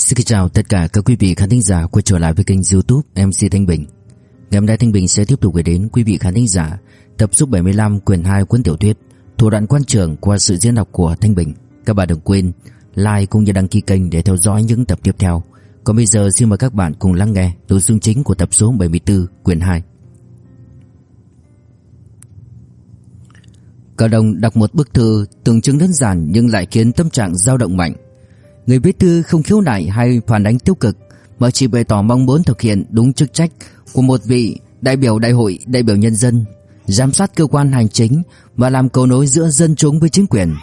Xin chào tất cả các quý vị khán thính giả quay trở lại với kênh youtube MC Thanh Bình. Ngày hôm nay Thanh Bình sẽ tiếp tục gửi đến quý vị khán thính giả tập số 75 quyển 2 cuốn tiểu thuyết Thủ đoạn quan trường qua sự diễn đọc của Thanh Bình. Các bạn đừng quên like cũng như đăng ký kênh để theo dõi những tập tiếp theo. Còn bây giờ xin mời các bạn cùng lắng nghe nội dung chính của tập số 74 quyển 2 Cao Đông đọc một bức thư, tưởng chứng đơn giản nhưng lại khiến tâm trạng dao động mạnh. Người viết thư không khiếu nại hay phản ánh tiêu cực mà chỉ bày tỏ mong muốn thực hiện đúng chức trách của một vị đại biểu đại hội đại biểu nhân dân, giám sát cơ quan hành chính và làm cầu nối giữa dân chúng với chính quyền.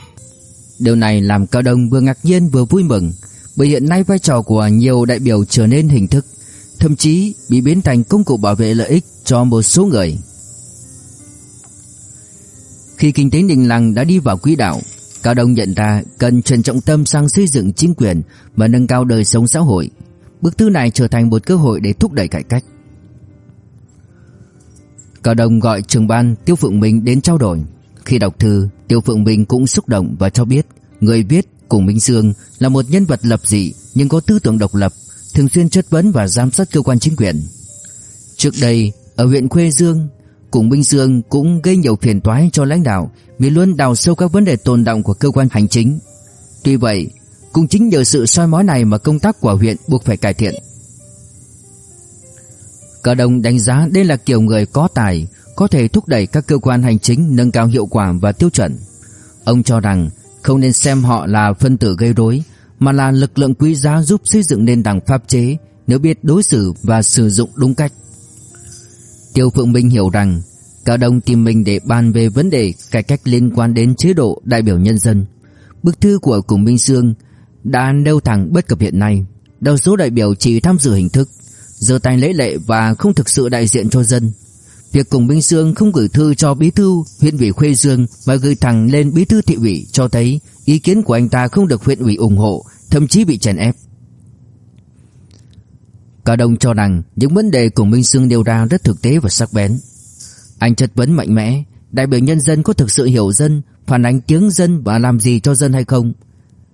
Điều này làm Cao Đông vừa ngạc nhiên vừa vui mừng, bởi hiện nay vai trò của nhiều đại biểu trở nên hình thức, thậm chí bị biến thành công cụ bảo vệ lợi ích cho một số người. Khi kinh tế đình làng đã đi vào quỹ đạo, Cao Đông nhận ra cần chuyển trọng tâm sang xây dựng chính quyền và nâng cao đời sống xã hội. Bức thư này trở thành một cơ hội để thúc đẩy cải cách. Cao Đông gọi trưởng ban Tiêu Phượng Minh đến trao đổi. Khi đọc thư, Tiêu Phượng Minh cũng xúc động và cho biết người viết cùng Minh Dương là một nhân vật lập dị nhưng có tư tưởng độc lập, thường xuyên chất vấn và giám sát cơ quan chính quyền. Trước đây, ở huyện Khuê Dương, cùng Minh Dương cũng gây nhiều phiền toái cho lãnh đạo vì luôn đào sâu các vấn đề tồn động của cơ quan hành chính. Tuy vậy, cũng chính nhờ sự soi mói này mà công tác của huyện buộc phải cải thiện. Cả đồng đánh giá đây là kiểu người có tài, có thể thúc đẩy các cơ quan hành chính nâng cao hiệu quả và tiêu chuẩn. Ông cho rằng không nên xem họ là phân tử gây rối, mà là lực lượng quý giá giúp xây dựng nền tảng pháp chế nếu biết đối xử và sử dụng đúng cách. Tiêu Phượng Minh hiểu rằng Cao Đông tìm mình để bàn về vấn đề cải cách liên quan đến chế độ đại biểu nhân dân. Bức thư của Cùng Minh Sương đã nêu thẳng bất cập hiện nay. Đa số đại biểu chỉ tham dự hình thức, giơ tay lễ lệ và không thực sự đại diện cho dân. Việc Cùng Minh Sương không gửi thư cho bí thư huyện ủy Khuê Dương mà gửi thẳng lên bí thư thị ủy cho thấy ý kiến của anh ta không được huyện ủy ủng hộ, thậm chí bị chèn ép. Cao Đông cho rằng những vấn đề của Minh Sương nêu ra rất thực tế và sắc bén. Anh chất vấn mạnh mẽ, đại biểu nhân dân có thực sự hiểu dân, phản ánh tiếng dân và làm gì cho dân hay không?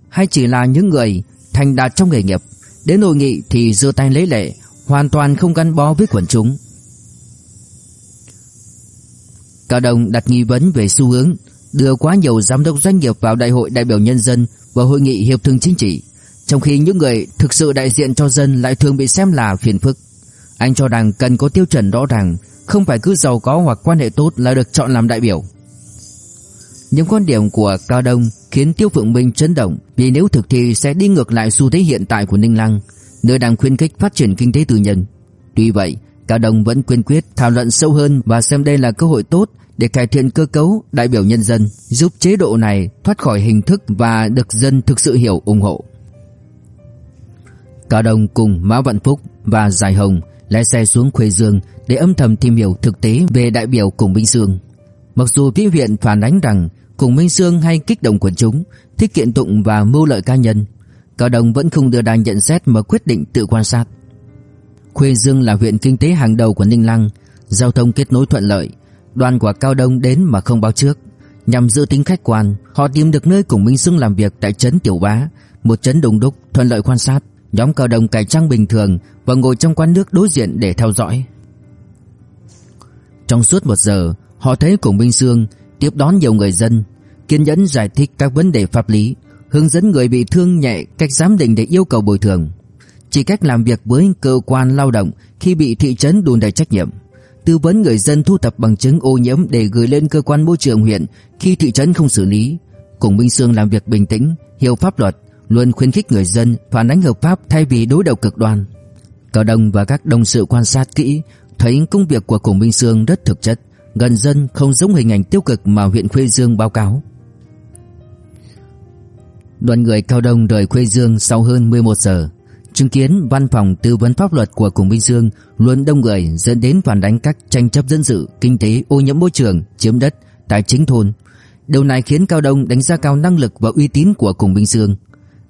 Hay chỉ là những người thành đạt trong nghề nghiệp, đến hội nghị thì giơ tay lấy lệ, hoàn toàn không gắn bó với quần chúng. Cao Đông đặt nghi vấn về xu hướng đưa quá nhiều giám đốc doanh nghiệp vào đại hội đại biểu nhân dân và hội nghị hiệp thương chính trị. Trong khi những người thực sự đại diện cho dân lại thường bị xem là phiền phức. Anh cho rằng cần có tiêu chuẩn rõ ràng, Không phải cứ giàu có hoặc quan hệ tốt là được chọn làm đại biểu. Những quan điểm của Cao Đông khiến Tiêu Phượng Minh chấn động Vì nếu thực thi sẽ đi ngược lại xu thế hiện tại của Ninh Lăng, Nơi đang khuyến khích phát triển kinh tế tư nhân. Tuy vậy, Cao Đông vẫn quyên quyết thảo luận sâu hơn Và xem đây là cơ hội tốt để cải thiện cơ cấu đại biểu nhân dân, Giúp chế độ này thoát khỏi hình thức và được dân thực sự hiểu, ủng hộ. Cao Đông cùng Mã Vạn Phúc và Giải Hồng lái xe xuống Khuê Dương để âm thầm tìm hiểu thực tế về đại biểu Cùng Minh Sương. Mặc dù phía viện phản ánh rằng Cùng Minh Sương hay kích động quần chúng, thích kiện tụng và mưu lợi cá nhân, Cao Đông vẫn không đưa ra nhận xét mà quyết định tự quan sát. Khuê Dương là huyện kinh tế hàng đầu của Ninh Lăng, giao thông kết nối thuận lợi, đoàn của Cao Đông đến mà không báo trước. Nhằm giữ tính khách quan, họ tìm được nơi Cùng Minh Sương làm việc tại trấn Tiểu Bá, một trấn đông đúc thuận lợi quan sát. Nhóm cao đồng cải trang bình thường và ngồi trong quán nước đối diện để theo dõi. Trong suốt một giờ, họ thấy Cổng Minh Sương tiếp đón nhiều người dân, kiên nhẫn giải thích các vấn đề pháp lý, hướng dẫn người bị thương nhẹ cách giám định để yêu cầu bồi thường, chỉ cách làm việc với cơ quan lao động khi bị thị trấn đùn đầy trách nhiệm, tư vấn người dân thu thập bằng chứng ô nhiễm để gửi lên cơ quan môi trường huyện khi thị trấn không xử lý. Cùng Minh Sương làm việc bình tĩnh, hiểu pháp luật, luôn khuyến khích người dân phản ánh hợp pháp thay vì đối đầu cực đoan. Cao Đông và các đồng sự quan sát kỹ, thấy công việc của Cùng Minh Sương rất thực chất, gần dân không giống hình ảnh tiêu cực mà huyện Khuê Dương báo cáo. Đoàn người Cao Đông rời Khuê Dương sau hơn 11 giờ, chứng kiến văn phòng tư vấn pháp luật của Cùng Minh Dương luôn đông người dẫn đến phản ánh các tranh chấp dân sự, kinh tế, ô nhiễm môi trường, chiếm đất, tài chính thôn. Điều này khiến Cao Đông đánh giá cao năng lực và uy tín của Cùng Minh Dương.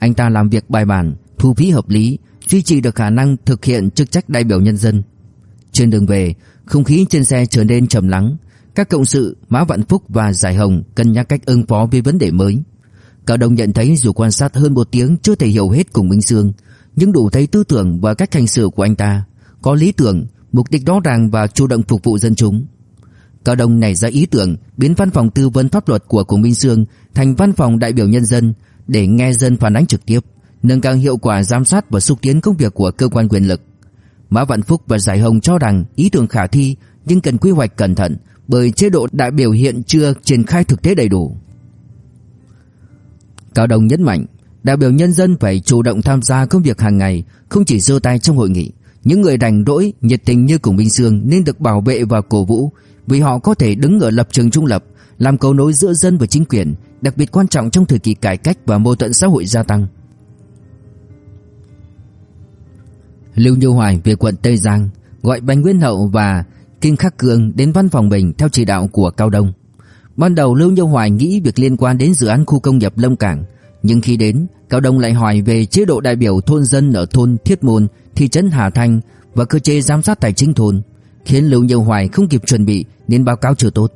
Anh ta làm việc bài bản, thu phí hợp lý, duy trì được khả năng thực hiện chức trách đại biểu nhân dân. Trên đường về, không khí trên xe trở nên trầm lắng. Các cộng sự Mã Vạn Phúc và Giải Hồng cân nhắc cách ứng phó với vấn đề mới. Cao Đông nhận thấy dù quan sát hơn một tiếng chưa thể hiểu hết cùng Minh Sương, Nhưng đủ thấy tư tưởng và cách hành xử của anh ta Có lý tưởng, mục đích rõ ràng và chủ động phục vụ dân chúng Cao Đông nảy ra ý tưởng biến văn phòng tư vấn pháp luật của Cùng Minh Sương thành văn phòng đại biểu nhân dân để nghe dân phản ánh trực tiếp, nâng cao hiệu quả giám sát và xúc tiến công việc của cơ quan quyền lực. Mã Vạn Phúc và Giải Hồng cho rằng ý tưởng khả thi nhưng cần quy hoạch cẩn thận bởi chế độ đại biểu hiện chưa triển khai thực tế đầy đủ. Cao Đồng nhấn mạnh, đại biểu nhân dân phải chủ động tham gia công việc hàng ngày, không chỉ giơ tay trong hội nghị. Những người đành đỗi, nhiệt tình như Cùng Minh Sương nên được bảo vệ và cổ vũ, vì họ có thể đứng ở lập trường trung lập, làm cầu nối giữa dân và chính quyền, đặc biệt quan trọng trong thời kỳ cải cách và mâu thuẫn xã hội gia tăng. Lưu Như Hoài về quận Tây Giang, gọi Bành Nguyên Hậu và Kim Khắc Cường đến văn phòng mình theo chỉ đạo của Cao Đông. Ban đầu Lưu Như Hoài nghĩ việc liên quan đến dự án khu công nghiệp Lâm Cảng, nhưng khi đến, Cao Đông lại hỏi về chế độ đại biểu thôn dân ở thôn Thiết Môn, thị trấn Hà Thanh và cơ chế giám sát tài chính thôn, khiến Lưu Như Hoài không kịp chuẩn bị nên báo cáo chưa tốt.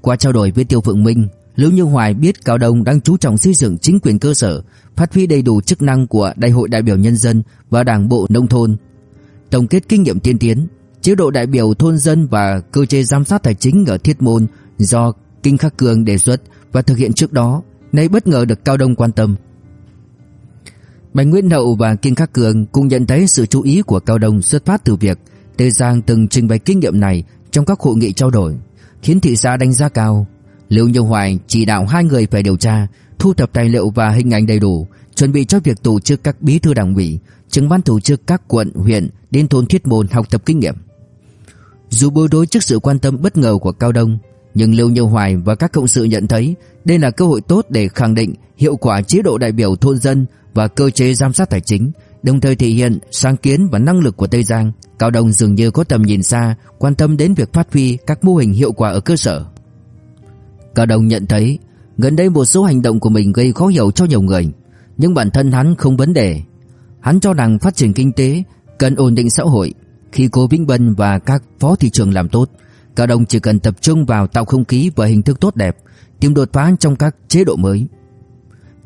Qua trao đổi với Tiêu Phượng Minh, Lưu Như Hoài biết Cao Đông đang chú trọng xây dựng chính quyền cơ sở, phát huy đầy đủ chức năng của Đại hội đại biểu nhân dân và Đảng bộ nông thôn. Tổng kết kinh nghiệm tiên tiến, chế độ đại biểu thôn dân và cơ chế giám sát tài chính ở Thiết Môn do Kinh Khắc Cường đề xuất và thực hiện trước đó, nay bất ngờ được Cao Đông quan tâm. Bành Nguyên Hậu và Kinh Khắc Cường cũng nhận thấy sự chú ý của Cao Đông xuất phát từ việc Tề Giang từng trình bày kinh nghiệm này trong các hội nghị trao đổi, khiến thị xã đánh giá cao. Lưu Như Hoài chỉ đạo hai người phải điều tra, thu thập tài liệu và hình ảnh đầy đủ, chuẩn bị cho việc tổ chức các bí thư đảng ủy, trưởng ban tổ chức các quận, huyện đến thôn Thiết Môn học tập kinh nghiệm. Dù bối rối trước sự quan tâm bất ngờ của Cao Đông, nhưng Lưu Như Hoài và các cộng sự nhận thấy đây là cơ hội tốt để khẳng định hiệu quả chế độ đại biểu thôn dân và cơ chế giám sát tài chính, đồng thời thể hiện sáng kiến và năng lực của Tây Giang. Cao Đông dường như có tầm nhìn xa, quan tâm đến việc phát huy các mô hình hiệu quả ở cơ sở. Cả đồng nhận thấy gần đây một số hành động của mình gây khó hiểu cho nhiều người, nhưng bản thân hắn không vấn đề. Hắn cho rằng phát triển kinh tế cần ổn định xã hội. Khi Cố Vĩnh Bân và các phó thị trường làm tốt, Cả đồng chỉ cần tập trung vào tạo không khí và hình thức tốt đẹp, tìm đột phá trong các chế độ mới.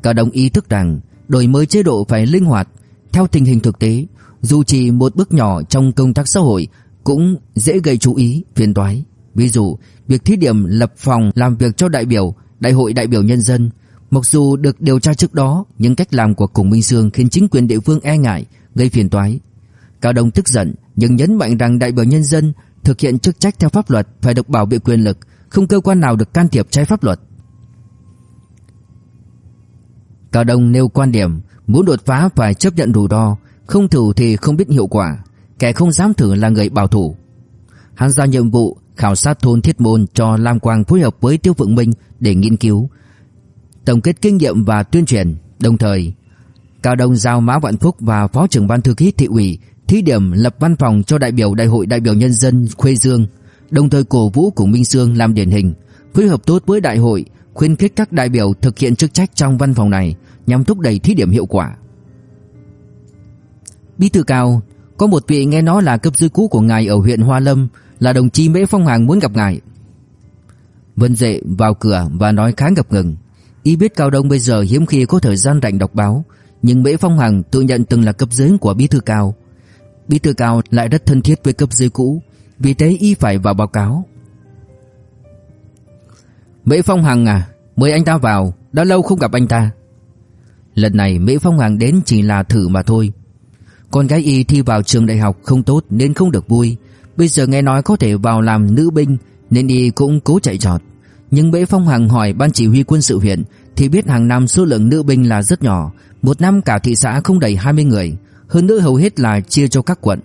Cả đồng ý thức rằng đổi mới chế độ phải linh hoạt theo tình hình thực tế, dù chỉ một bước nhỏ trong công tác xã hội cũng dễ gây chú ý, phiền toái. Ví dụ, việc thí điểm lập phòng làm việc cho đại biểu, đại hội đại biểu nhân dân, mặc dù được điều tra trước đó, nhưng cách làm của Cùng Minh Sương khiến chính quyền địa phương e ngại, gây phiền toái. Cao Đông tức giận nhưng nhấn mạnh rằng đại biểu nhân dân thực hiện chức trách theo pháp luật phải được bảo vệ quyền lực, không cơ quan nào được can thiệp trái pháp luật. Cao Đông nêu quan điểm muốn đột phá phải chấp nhận rủi ro, không thử thì không biết hiệu quả, kẻ không dám thử là người bảo thủ. Hắn giao nhiệm vụ khảo sát thôn Thiết Môn cho Lam Quang phối hợp với Tiêu Phượng Minh để nghiên cứu, tổng kết kinh nghiệm và tuyên truyền, đồng thời Cao Đông giao Mã Vạn Phúc và Phó trưởng ban thư ký thị ủy thí điểm lập văn phòng cho đại biểu đại hội đại biểu nhân dân Khuê Dương, đồng thời cổ vũ cùng Minh Sương làm điển hình, phối hợp tốt với đại hội, khuyến khích các đại biểu thực hiện chức trách trong văn phòng này nhằm thúc đẩy thí điểm hiệu quả. Bí thư cao, có một vị nghe nói là cấp dưới cũ của ngài ở huyện Hoa Lâm là đồng chí Mễ Phong Hàng muốn gặp ngài. Vân Dệ vào cửa và nói khá ngập ngừng. Y biết Cao Đông bây giờ hiếm khi có thời gian rảnh đọc báo, nhưng Mễ Phong Hằng tự nhận từng là cấp dưới của bí thư cao. Bí thư cao lại rất thân thiết với cấp dưới cũ, vì thế y phải vào báo cáo. Mễ Phong Hằng à, mời anh ta vào, đã lâu không gặp anh ta. Lần này Mễ Phong Hằng đến chỉ là thử mà thôi. Con gái y thi vào trường đại học không tốt nên không được vui. Bây giờ nghe nói có thể vào làm nữ binh nên y cũng cố chạy trọt. Nhưng Bế Phong Hằng hỏi ban chỉ huy quân sự huyện thì biết hàng năm số lượng nữ binh là rất nhỏ, một năm cả thị xã không đầy 20 người, hơn nữa hầu hết là chia cho các quận.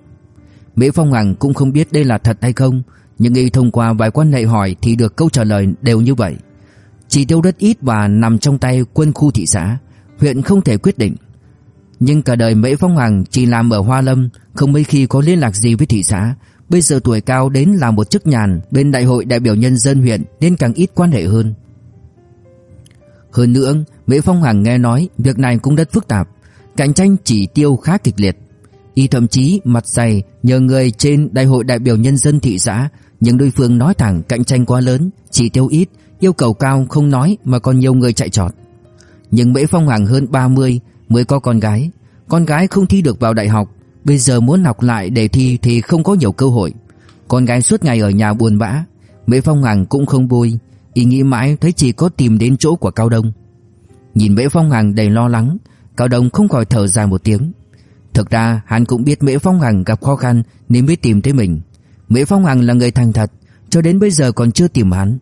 Bế Phong Hằng cũng không biết đây là thật hay không, nhưng y thông qua vài quan hệ hỏi thì được câu trả lời đều như vậy. Chỉ tiêu rất ít và nằm trong tay quân khu thị xã, huyện không thể quyết định. Nhưng cả đời Mễ Phong Hằng chỉ làm ở Hoa Lâm, không mấy khi có liên lạc gì với thị xã. Bây giờ tuổi cao đến làm một chức nhàn bên đại hội đại biểu nhân dân huyện nên càng ít quan hệ hơn. Hơn nữa, Mễ Phong Hằng nghe nói việc này cũng rất phức tạp, cạnh tranh chỉ tiêu khá kịch liệt. Y thậm chí mặt dày nhờ người trên đại hội đại biểu nhân dân thị xã, nhưng đối phương nói thẳng cạnh tranh quá lớn, chỉ tiêu ít, yêu cầu cao không nói mà còn nhiều người chạy trọt. Nhưng Mễ Phong Hằng hơn 30 mới có con gái, Con gái không thi được vào đại học Bây giờ muốn học lại để thi thì không có nhiều cơ hội. Con gái suốt ngày ở nhà buồn bã Mễ Phong Hằng cũng không vui Ý nghĩ mãi thấy chỉ có tìm đến chỗ của Cao Đông. Nhìn Mễ Phong Hằng đầy lo lắng Cao Đông không khỏi thở dài một tiếng. Thực ra hắn cũng biết Mễ Phong Hằng gặp khó khăn Nên mới tìm tới mình. Mễ Phong Hằng là người thành thật Cho đến bây giờ còn chưa tìm hắn.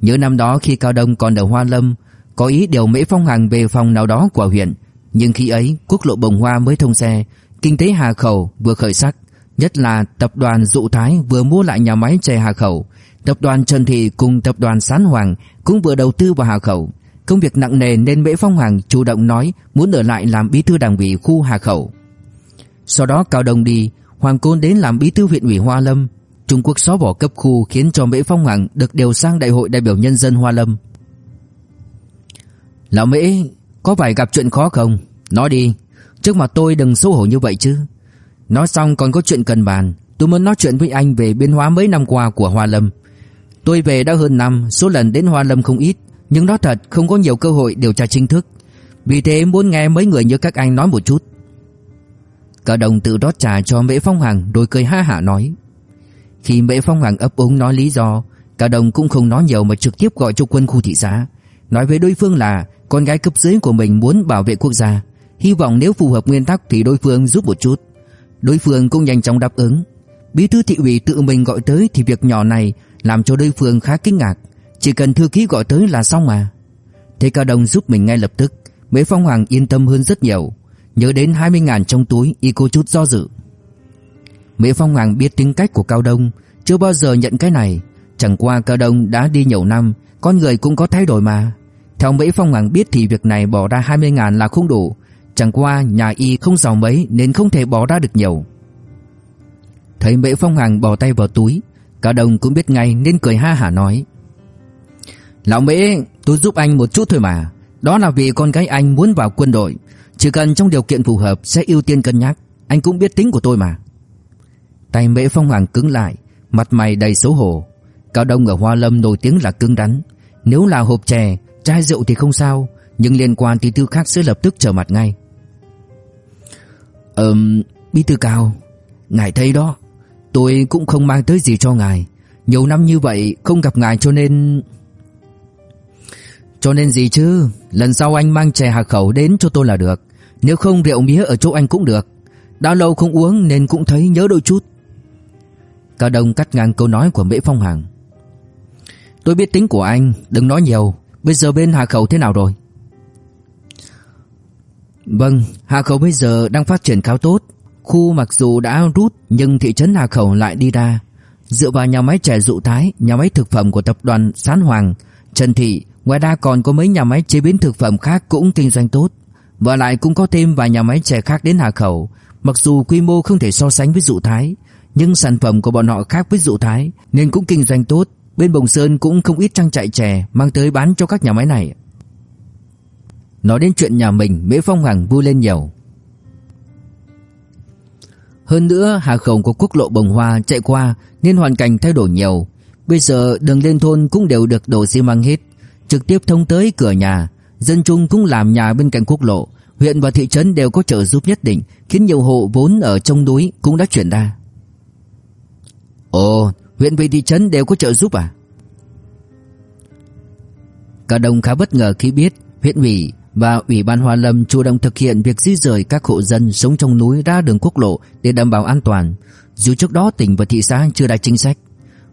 Nhớ năm đó khi Cao Đông còn ở Hoa Lâm Có ý điều Mễ Phong Hằng về phòng nào đó của huyện. Nhưng khi ấy, quốc lộ Bồng Hoa mới thông xe, Kinh tế Hà Khẩu vừa khởi sắc, Nhất là tập đoàn Dụ Thái vừa mua lại nhà máy chè Hà Khẩu. Tập đoàn Trần Thị cùng tập đoàn Sán Hoàng cũng vừa đầu tư vào Hà Khẩu. Công việc nặng nề nên Mễ Phong Hoàng chủ động nói muốn ở lại làm bí thư đảng ủy khu Hà Khẩu. Sau đó Cao Đông đi, Hoàng Côn đến làm bí thư huyện ủy Hoa Lâm. Trung Quốc xóa bỏ cấp khu khiến cho Mễ Phong Hoàng được điều sang đại hội đại biểu nhân dân Hoa Lâm. Lão Mễ có phải gặp chuyện khó không? Nói đi, Trước mặt tôi đừng xấu hổ như vậy chứ. Nói xong còn có chuyện cần bàn. Tôi muốn nói chuyện với anh về biến hóa mấy năm qua của Hoa Lâm. Tôi về đã hơn năm, Số lần đến Hoa Lâm không ít. Nhưng nói thật, không có nhiều cơ hội điều tra chính thức. Vì thế muốn nghe mấy người như các anh nói một chút. Cả đồng tự rót trà cho Mễ Phong Hằng Rồi cười ha hả nói. Khi Mễ Phong Hằng ấp úng nói lý do, Cả đồng cũng không nói nhiều mà trực tiếp gọi cho quân khu thị xã. Nói với đối phương là con gái cấp dưới của mình muốn bảo vệ quốc gia. Hy vọng nếu phù hợp nguyên tắc thì đối phương giúp một chút. Đối phương cũng nhanh chóng đáp ứng. Bí thư thị ủy tự mình gọi tới thì việc nhỏ này làm cho đối phương khá kinh ngạc, chỉ cần thư ký gọi tới là xong mà. Thế Cao Đông giúp mình ngay lập tức, Mễ Phong Hoàng yên tâm hơn rất nhiều, nhớ đến 20 ngàn trong túi y cô chút do dự. Mễ Phong Hoàng biết tính cách của Cao Đông, chưa bao giờ nhận cái này, chẳng qua Cao Đông đã đi nhiều năm, con người cũng có thay đổi mà. Theo Mễ Phong Hoàng biết thì việc này bỏ ra 20 ngàn là không đủ, chẳng qua nhà y không giàu mấy nên không thể bỏ ra được nhiều. Thấy Mễ Phong Hoàng bỏ tay vào túi, Cả đồng cũng biết ngay nên cười ha hả nói. Lão Mễ tôi giúp anh một chút thôi mà. Đó là vì con gái anh muốn vào quân đội. Chỉ cần trong điều kiện phù hợp sẽ ưu tiên cân nhắc. Anh cũng biết tính của tôi mà. Tay Mễ Phong Hoàng cứng lại Mặt mày đầy xấu hổ. Cao Đông ở Hoa Lâm nổi tiếng là cứng rắn. Nếu là hộp chè, chai rượu thì không sao Nhưng liên quan thì tư khác sẽ lập tức trở mặt ngay. Ừm, Bí thư Cao Ngài thấy đó Tôi cũng không mang tới gì cho ngài. Nhiều năm như vậy không gặp ngài cho nên Cho nên gì chứ? Lần sau anh mang chè hạt khẩu đến cho tôi là được. Nếu không rượu mía ở chỗ anh cũng được. Đã lâu không uống nên cũng thấy nhớ đôi chút. Cao Đông cắt ngang câu nói của Mễ Phong Hằng. Tôi biết tính của anh Đừng nói nhiều. Bây giờ bên Hà Khẩu thế nào rồi Vâng Hà Khẩu bây giờ đang phát triển khá tốt Khu mặc dù đã rút nhưng thị trấn Hà Khẩu lại đi ra. Dựa vào nhà máy chè dụ thái, nhà máy thực phẩm của tập đoàn Sán Hoàng, Trần Thị, ngoài ra còn có mấy nhà máy chế biến thực phẩm khác cũng kinh doanh tốt. Và lại cũng có thêm vài nhà máy chè khác đến Hà Khẩu. Mặc dù quy mô không thể so sánh với dụ thái, nhưng sản phẩm của bọn họ khác với dụ thái nên cũng kinh doanh tốt. Bên Bồng Sơn cũng không ít trang trại chè mang tới bán cho các nhà máy này. Nói đến chuyện nhà mình, Mễ Phong Hằng vui lên nhiều. Hơn nữa hà khẩu của quốc lộ Bồng Hoa chạy qua nên hoàn cảnh thay đổi nhiều. Bây giờ đường lên thôn cũng đều được đổ xi măng hết, trực tiếp thông tới cửa nhà. Dân chúng cũng làm nhà bên cạnh quốc lộ. Huyện và thị trấn đều có trợ giúp nhất định, khiến nhiều hộ vốn ở trong núi cũng đã chuyển ra. Ồ, huyện và thị trấn đều có trợ giúp à? Cả đồng khá bất ngờ khi biết huyện ủy và Ủy ban Hoa Lâm chủ động thực hiện việc di rời các hộ dân sống trong núi ra đường quốc lộ để đảm bảo an toàn. Dù trước đó tỉnh và thị xã chưa ra chính sách,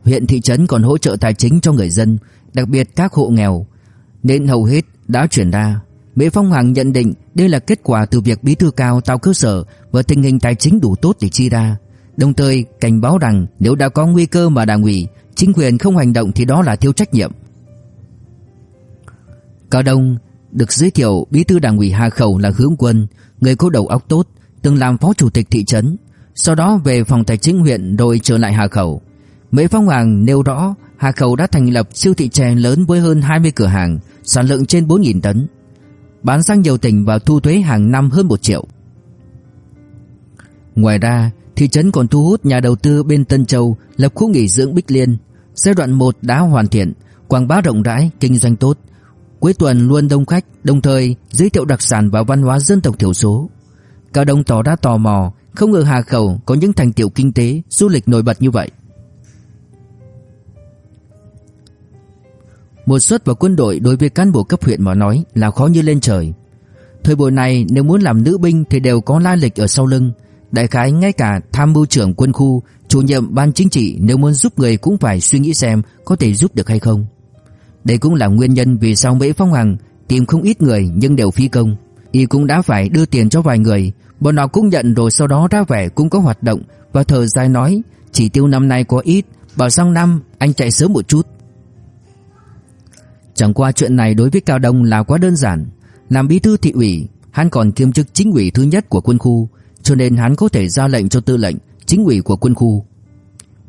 huyện thị trấn còn hỗ trợ tài chính cho người dân, đặc biệt các hộ nghèo, nên hầu hết đã chuyển ra. Mễ Phong Hoàng nhận định đây là kết quả từ việc bí thư cao tạo cơ sở và tình hình tài chính đủ tốt để chi ra. Đồng thời cảnh báo rằng nếu đã có nguy cơ mà đảng ủy, chính quyền không hành động thì đó là thiếu trách nhiệm. Cao Đông được giới thiệu bí thư đảng ủy Hà Khẩu là Hướng Quân, người có đầu óc tốt, từng làm phó chủ tịch thị trấn, sau đó về phòng tài chính huyện rồi trở lại Hà Khẩu. Mễ Phong Hoàng nêu rõ Hà Khẩu đã thành lập siêu thị chè lớn với hơn 20 cửa hàng, sản lượng trên 4.000 tấn, bán sang nhiều tỉnh và thu thuế hàng năm hơn 1 triệu. Ngoài ra, thị trấn còn thu hút nhà đầu tư bên Tân Châu lập khu nghỉ dưỡng Bích Liên. Giai đoạn 1 đã hoàn thiện, quảng bá rộng rãi, kinh doanh tốt, Cuối tuần luôn đông khách, đồng thời giới thiệu đặc sản và văn hóa dân tộc thiểu số. Cao Đông tỏ ra tò mò Không ngờ Hà Khẩu có những thành tiệu kinh tế Du lịch nổi bật như vậy Một suất vào quân đội đối với cán bộ cấp huyện mà nói là khó như lên trời Thời buổi này nếu muốn làm nữ binh thì đều có lai lịch ở sau lưng Đại khái ngay cả tham mưu trưởng quân khu, Chủ nhiệm ban chính trị nếu muốn giúp người cũng phải suy nghĩ xem có thể giúp được hay không. Đây cũng là nguyên nhân vì sao Mễ Phong Hằng tìm không ít người nhưng đều phi công. Y cũng đã phải đưa tiền cho vài người, Bọn họ cũng nhận rồi sau đó ra vẻ cũng có hoạt động Và thở dài nói, Chỉ tiêu năm nay có ít, Bảo sang năm anh chạy sớm một chút. Chẳng qua chuyện này đối với Cao Đông là quá đơn giản. Làm bí thư thị ủy, Hắn còn kiêm chức chính ủy thứ nhất của quân khu cho nên hắn có thể ra lệnh cho tư lệnh Chính ủy của quân khu.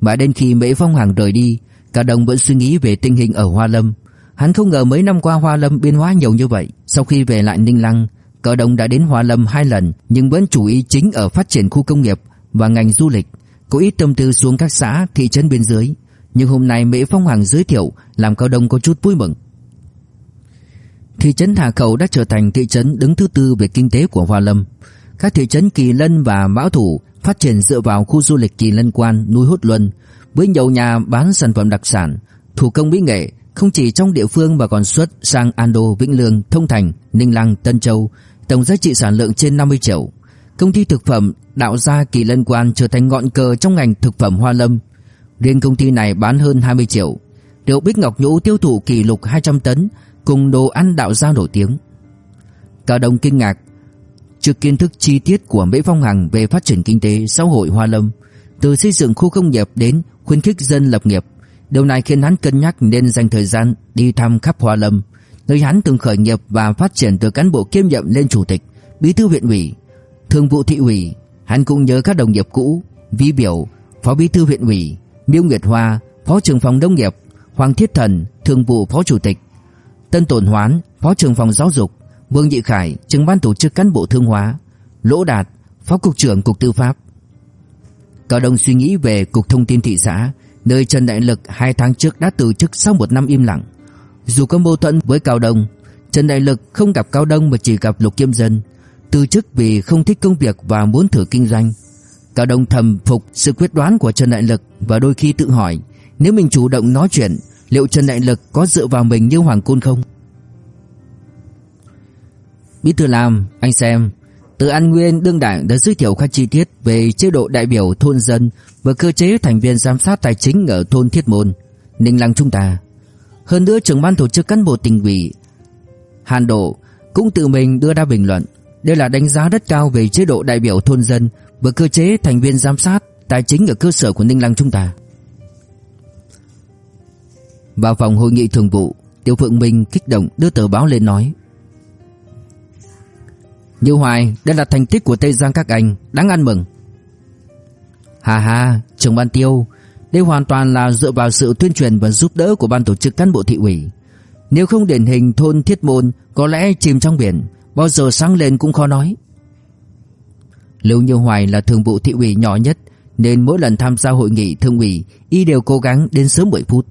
Mãi đến khi Mễ Phong Hằng rời đi Cao Đông vẫn suy nghĩ về tình hình ở Hoa Lâm. Hắn không ngờ mấy năm qua Hoa Lâm biến hóa nhiều như vậy. Sau khi về lại Ninh Lăng Cao Đông đã đến Hoa Lâm hai lần Nhưng vẫn chủ ý chính ở phát triển khu công nghiệp Và ngành du lịch. Có ít tâm tư xuống các xã, thị trấn bên dưới. Nhưng hôm nay Mễ Phong Hằng giới thiệu Làm Cao Đông có chút vui mừng. Thị trấn Hà Khẩu đã trở thành thị trấn đứng thứ tư về kinh tế của Hoa Lâm. Các thị trấn Kỳ Lân và Mão Thủ phát triển dựa vào khu du lịch Kỳ Lân Quan, núi Hốt Luân với nhiều nhà bán sản phẩm đặc sản, thủ công mỹ nghệ không chỉ trong địa phương mà còn xuất sang Ando, Vĩnh Lương, Thông Thành, Ninh Lăng, Tân Châu, tổng giá trị sản lượng trên 50 triệu. Công ty thực phẩm đạo gia Kỳ Lân Quan trở thành ngọn cờ trong ngành thực phẩm Hoa Lâm. Riêng công ty này bán hơn 20 triệu. điều Bích Ngọc Nhũ tiêu thụ kỷ lục 200 tấn, cùng đồ ăn đạo gia nổi tiếng. cả Đông kinh ngạc trước kiến thức chi tiết của Mễ Phong Hằng về phát triển kinh tế xã hội Hoa Lâm, từ xây dựng khu công nghiệp đến khuyến khích dân lập nghiệp. Điều này khiến hắn cân nhắc nên dành thời gian đi thăm khắp Hoa Lâm, nơi hắn từng khởi nghiệp và phát triển từ cán bộ kiêm nhiệm lên chủ tịch, bí thư huyện ủy, thường vụ thị ủy. Hắn cũng nhớ các đồng nghiệp cũ, Vi Biểu, phó bí thư huyện ủy, Miêu Nguyệt Hoa, phó trưởng phòng nông nghiệp, Hoàng Thiết Thần, thường vụ phó chủ tịch, Tân Tồn Hoán, Phó trưởng phòng giáo dục, Vương Nhị Khải, trưởng ban tổ chức cán bộ thương hóa, Lỗ Đạt, Phó cục trưởng cục tư pháp. Cao Đông suy nghĩ về cục thông tin thị xã, nơi Trần Đại Lực hai tháng trước đã từ chức sau một năm im lặng. Dù có mâu thuẫn với Cao Đông, Trần Đại Lực không gặp Cao Đông mà chỉ gặp Lục Kiêm Dân, từ chức vì không thích công việc và muốn thử kinh doanh. Cao Đông thầm phục sự quyết đoán của Trần Đại Lực và đôi khi tự hỏi, nếu mình chủ động nói chuyện Liệu Trần Đại Lực có dựa vào mình như Hoàng Côn không? Bí thư làm, anh xem Từ An Nguyên đương đảng đã giới thiệu các chi tiết về chế độ đại biểu thôn dân và cơ chế thành viên giám sát tài chính ở thôn Thiết Môn, Ninh Lăng chúng ta. Hơn nữa trưởng ban tổ chức cán bộ tỉnh ủy Hàn Độ cũng tự mình đưa ra bình luận. Đây là đánh giá rất cao về chế độ đại biểu thôn dân và cơ chế thành viên giám sát tài chính ở cơ sở của Ninh Lăng chúng ta. Vào phòng hội nghị thường vụ Tiêu Phượng Minh kích động đưa tờ báo lên nói như Hoài, Đây là thành tích của Tây Giang các anh. Đáng ăn mừng. Hà hà trưởng ban tiêu. Đây hoàn toàn là dựa vào sự tuyên truyền Và giúp đỡ của ban tổ chức cán bộ thị ủy. Nếu không điển hình thôn thiết môn, Có lẽ chìm trong biển, Bao giờ sáng lên cũng khó nói. Lưu Như Hoài là thường vụ thị ủy nhỏ nhất, Nên mỗi lần tham gia hội nghị thường ủy, Y đều cố gắng đến sớm 10 phút.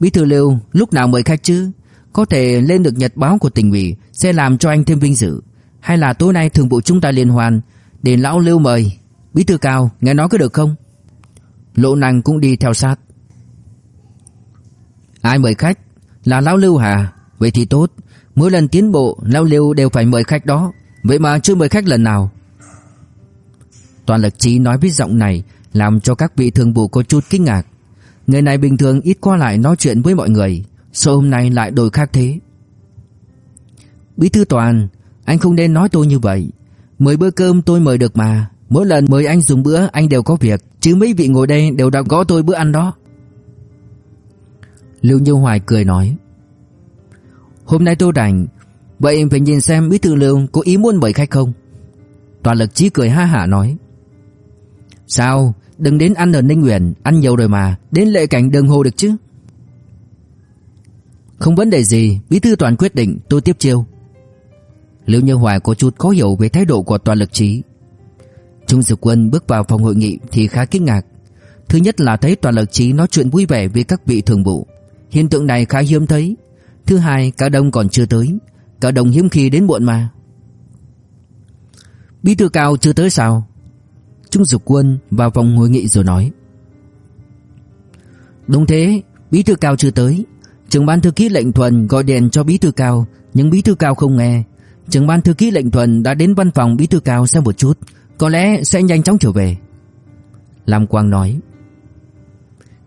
Bí thư Lưu, lúc nào mời khách chứ? Có thể lên được nhật báo của tỉnh ủy Sẽ làm cho anh thêm vinh dự. Hay là tối nay thường vụ chúng ta liên hoan Để lão Lưu mời, Bí thư Cao, nghe nói có được không? Lộ năng cũng đi theo sát. Ai mời khách? Là lão Lưu hả? Vậy thì tốt. Mỗi lần tiến bộ, Lão Lưu đều phải mời khách đó. Vậy mà chưa mời khách lần nào. Toàn lực trí nói với giọng này Làm cho các vị thường vụ có chút kinh ngạc. Người này bình thường ít qua lại nói chuyện với mọi người. Sao hôm nay lại đổi khác thế? Bí thư toàn, Anh không nên nói tôi như vậy. Mời bữa cơm tôi mời được mà. Mỗi lần mời anh dùng bữa, anh đều có việc, Chứ mấy vị ngồi đây đều đã có tôi bữa ăn đó. Lưu Như Hoài cười nói, Hôm nay tôi rảnh, Vậy phải nhìn xem bí thư Lưu có ý muốn mời khách không? Toàn lực chí cười ha hả nói, Sao? Đừng đến ăn ở Ninh Nguyễn Ăn nhiều rồi mà. Đến lệ cảnh đường hồ được chứ? Không vấn đề gì, Bí thư toàn quyết định, tôi tiếp chiêu. Lưu Như Hoài có chút khó hiểu về thái độ của toàn lực trí Trung dục Quân bước vào phòng hội nghị thì khá kinh ngạc. Thứ nhất là thấy toàn lực trí nói chuyện vui vẻ với các vị thường vụ. Hiện tượng này khá hiếm thấy. Thứ hai, cả đông còn chưa tới. Cả đông hiếm khi đến muộn mà. Bí thư cao chưa tới sao? Trung Dục Quân vào phòng hội nghị rồi nói. Đúng thế, Bí thư cao chưa tới. Trưởng ban thư ký lệnh thuần gọi điện cho bí thư cao Nhưng bí thư cao không nghe. Trưởng ban thư ký lệnh thuần đã đến văn phòng bí thư cao xem một chút Có lẽ sẽ nhanh chóng trở về. Lam Quang nói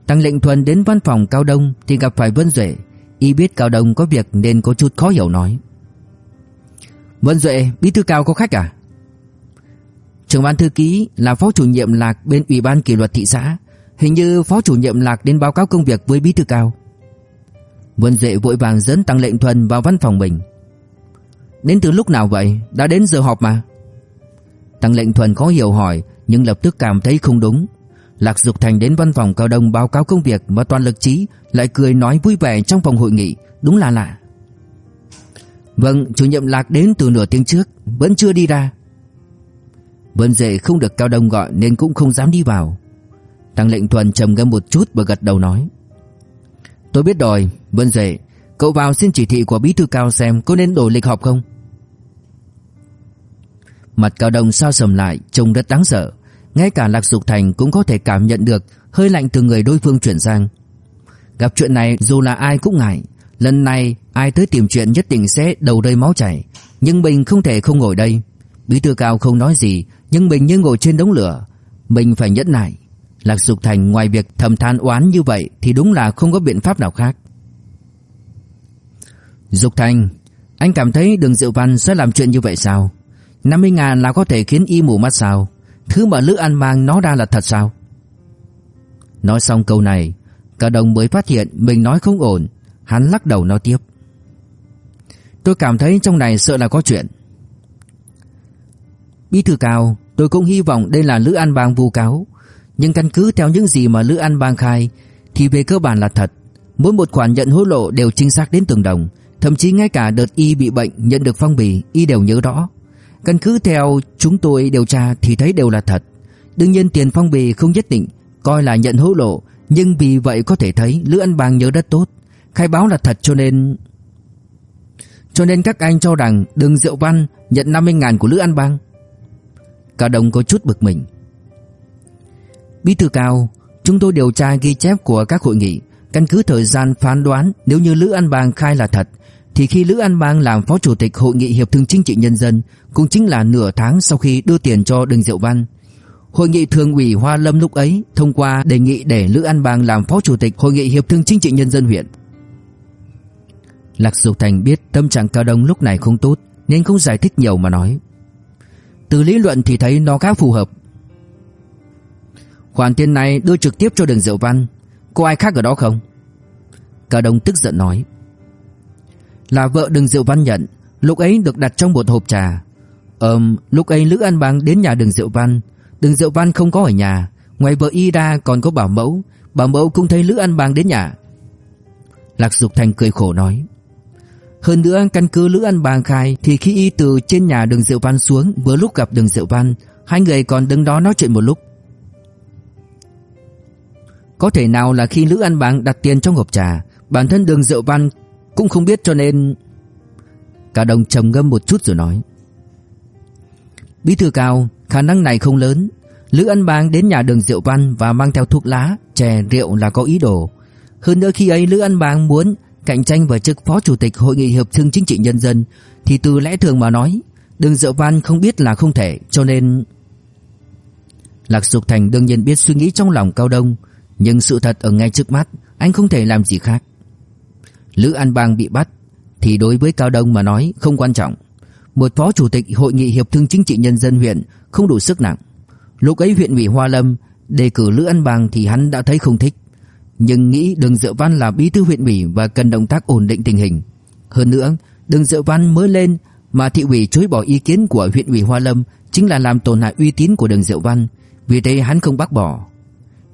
Tăng lệnh thuần đến văn phòng Cao Đông Thì gặp phải Vân Duệ Y biết Cao Đông có việc nên có chút khó hiểu nói. Vân Duệ, bí thư Cao có khách à? Trưởng ban thư ký là phó chủ nhiệm Lạc bên ủy ban kỷ luật thị xã Hình như phó chủ nhiệm Lạc đến báo cáo công việc với bí thư Cao. Vân Dệ vội vàng dẫn Tăng lệnh thuần vào văn phòng mình Đến từ lúc nào vậy? Đã đến giờ họp mà Tăng lệnh thuần khó hiểu hỏi Nhưng lập tức cảm thấy không đúng Lạc Dục Thành đến văn phòng Cao Đông báo cáo công việc và toàn lực trí lại cười nói vui vẻ trong phòng hội nghị, đúng là lạ. Vâng, chủ nhiệm Lạc đến từ nửa tiếng trước, vẫn chưa đi ra. Vân Dệ không được Cao Đông gọi nên cũng không dám đi vào. Tăng lệnh thuần trầm ngâm một chút và gật đầu nói. Tôi biết rồi, Vân Dệ, cậu vào xin chỉ thị của bí thư Cao xem có nên đổi lịch họp không? Mặt Cao Đông sao sầm lại, trông rất đáng sợ. Ngay cả Lạc Dục Thành cũng có thể cảm nhận được hơi lạnh từ người đối phương chuyển sang. Gặp chuyện này dù là ai cũng ngại, lần này ai tới tìm chuyện nhất định sẽ đầu rơi máu chảy, nhưng mình không thể không ngồi đây. Bí thư cao không nói gì, nhưng mình như ngồi trên đống lửa, mình phải nhẫn nại. Lạc Dục Thành ngoài việc thầm than oán như vậy thì đúng là không có biện pháp nào khác. Dục Thành, anh cảm thấy Đường Diệu Văn sẽ làm chuyện như vậy sao? 50 ngàn là có thể khiến y mù mắt sao? Thứ mà Lữ An mang nó ra là thật sao Nói xong câu này Cả đồng mới phát hiện mình nói không ổn Hắn lắc đầu nói tiếp Tôi cảm thấy trong này sợ là có chuyện Bí thư cao Tôi cũng hy vọng đây là Lữ An Bang vu cáo nhưng căn cứ theo những gì mà Lữ An Bang khai Thì về cơ bản là thật Mỗi một khoản nhận hối lộ đều chính xác đến từng đồng Thậm chí ngay cả đợt y bị bệnh Nhận được phong bì Y đều nhớ rõ Căn cứ theo chúng tôi điều tra thì thấy đều là thật. Đương nhiên tiền phong bì không nhất định coi là nhận hối lộ, nhưng vì vậy có thể thấy Lữ An Bang nhớ rất tốt, khai báo là thật cho nên cho nên các anh cho rằng Đường Diệu Văn nhận 50 ngàn của Lữ An Bang. Cả đồng có chút bực mình. Bí thư cao, chúng tôi điều tra ghi chép của các hội nghị, căn cứ thời gian phán đoán nếu như Lữ An Bang khai là thật thì khi Lữ An Bang làm phó chủ tịch hội nghị hiệp thương chính trị nhân dân, cũng chính là nửa tháng sau khi đưa tiền cho Đường Diệu Văn. Hội nghị thường ủy Hoa Lâm lúc ấy thông qua đề nghị để Lữ An Bang làm phó chủ tịch hội nghị hiệp thương chính trị nhân dân huyện. Lạc Dục Thành biết tâm trạng Cao Đông lúc này không tốt, nên không giải thích nhiều mà nói. Từ lý luận thì thấy nó khá phù hợp. Khoản tiền này đưa trực tiếp cho Đường Diệu Văn, có ai khác ở đó không? Cả Đông tức giận nói. Là vợ Đường Diệu Văn nhận Lúc ấy được đặt trong một hộp trà. Ờm lúc ấy Lữ An Bang đến nhà Đường Diệu Văn. Đường Diệu Văn không có ở nhà Ngoài vợ y ra còn có bảo mẫu. Bảo mẫu cũng thấy Lữ An Bang đến nhà. Lạc Dục Thành cười khổ nói. Hơn nữa căn cứ Lữ An Bang khai Thì khi y từ trên nhà Đường Diệu Văn xuống Vừa lúc gặp Đường Diệu Văn Hai người còn đứng đó nói chuyện một lúc. Có thể nào là khi Lữ An Bang đặt tiền trong hộp trà Bản thân Đường Diệu Văn cũng không biết cho nên Cả đồng trầm ngâm một chút rồi nói. Bí thư cao Khả năng này không lớn. Lữ an Bang đến nhà đường Diệu Văn Và mang theo thuốc lá, chè, rượu là có ý đồ. Hơn nữa khi ấy Lữ an Bang muốn Cạnh tranh vào chức phó chủ tịch Hội nghị Hiệp thương Chính trị Nhân dân Thì từ lẽ thường mà nói Đường Diệu Văn không biết là không thể Cho nên Lạc Dục Thành đương nhiên biết suy nghĩ trong lòng Cao Đông. Nhưng sự thật ở ngay trước mắt Anh không thể làm gì khác Lữ An Bang bị bắt thì đối với Cao Đông mà nói không quan trọng. Một phó chủ tịch hội nghị hiệp thương chính trị nhân dân huyện không đủ sức nặng. Lúc ấy huyện ủy Hoa Lâm đề cử Lữ An Bang thì hắn đã thấy không thích. Nhưng nghĩ Đường Diệu Văn là bí thư huyện ủy và cần động tác ổn định tình hình. Hơn nữa, Đường Diệu Văn mới lên mà thị ủy chối bỏ ý kiến của huyện ủy Hoa Lâm chính là làm tổn hại uy tín của Đường Diệu Văn, vì thế hắn không bác bỏ.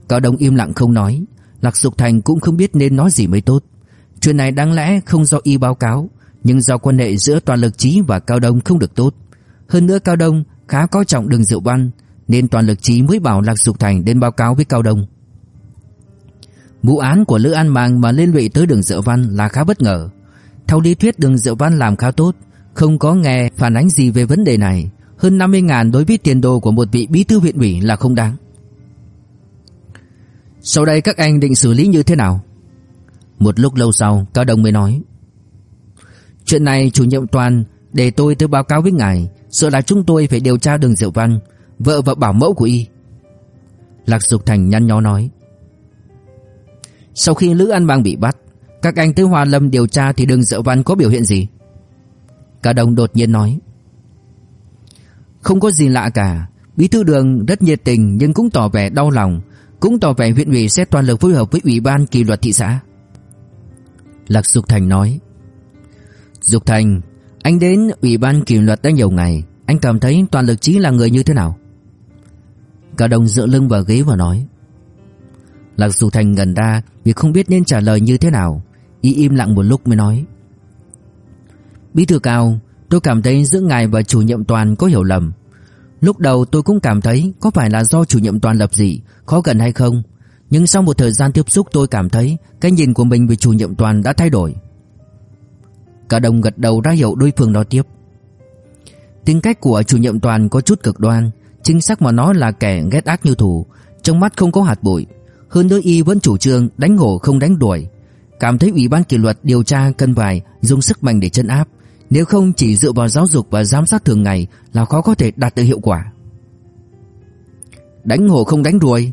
Cao Đông im lặng không nói, Lạc Dục Thành cũng không biết nên nói gì mới tốt. Chuyện này đáng lẽ không do y báo cáo, nhưng do quan hệ giữa toàn lực trí và Cao Đông không được tốt. Hơn nữa Cao Đông khá coi trọng đường rượu Văn, nên toàn lực trí mới bảo Lạc Dục Thành đến báo cáo với Cao Đông. Vụ án của Lữ An Mang mà liên lụy tới đường rượu Văn là khá bất ngờ. Theo lý thuyết đường rượu Văn làm khá tốt, không có nghe phản ánh gì về vấn đề này. Hơn 50 ngàn đối với tiền đồ của một vị bí thư huyện ủy là không đáng sau đây các anh định xử lý như thế nào? Một lúc lâu sau, Cao Đông mới nói. Chuyện này chủ nhiệm toàn Để tôi tới báo cáo với ngài, Sợ là chúng tôi phải điều tra đường Diệu Văn, Vợ và bảo mẫu của y. Lạc Dục Thành nhăn nhó nói. Sau khi Lữ An Bang bị bắt, Các anh tới Hoa Lâm điều tra Thì đường Diệu Văn có biểu hiện gì? Cao đồng đột nhiên nói. Không có gì lạ cả, Bí thư đường rất nhiệt tình Nhưng cũng tỏ vẻ đau lòng. Cũng tỏ vẻ huyện ủy sẽ toàn lực phối hợp với ủy ban kỷ luật thị xã. Lạc Dục Thành nói, Dục Thành, Anh đến ủy ban kỷ luật đã nhiều ngày, Anh cảm thấy toàn lực trí là người như thế nào? Cả đồng dựa lưng vào ghế và nói, Lạc Dục Thành gần ra Vì không biết nên trả lời như thế nào, Y im lặng một lúc mới nói, Bí thư cao, Tôi cảm thấy giữa ngài và chủ nhiệm toàn có hiểu lầm. Lúc đầu tôi cũng cảm thấy Có phải là do chủ nhiệm toàn lập dị Khó gần hay không. Nhưng sau một thời gian tiếp xúc tôi cảm thấy Cái nhìn của mình về chủ nhiệm toàn đã thay đổi. Cả đồng gật đầu ra hiệu đối phương nói tiếp. Tính cách của chủ nhiệm toàn có chút cực đoan, Chính xác mà nó là kẻ ghét ác như thù, Trong mắt không có hạt bụi. Hơn nữa y vẫn chủ trương đánh ngổ không đánh đuổi. Cảm thấy ủy ban kỷ luật điều tra cần phải dùng sức mạnh để chân áp. Nếu không chỉ dựa vào giáo dục và giám sát thường ngày Là khó có thể đạt được hiệu quả. Đánh hổ không đánh ruồi.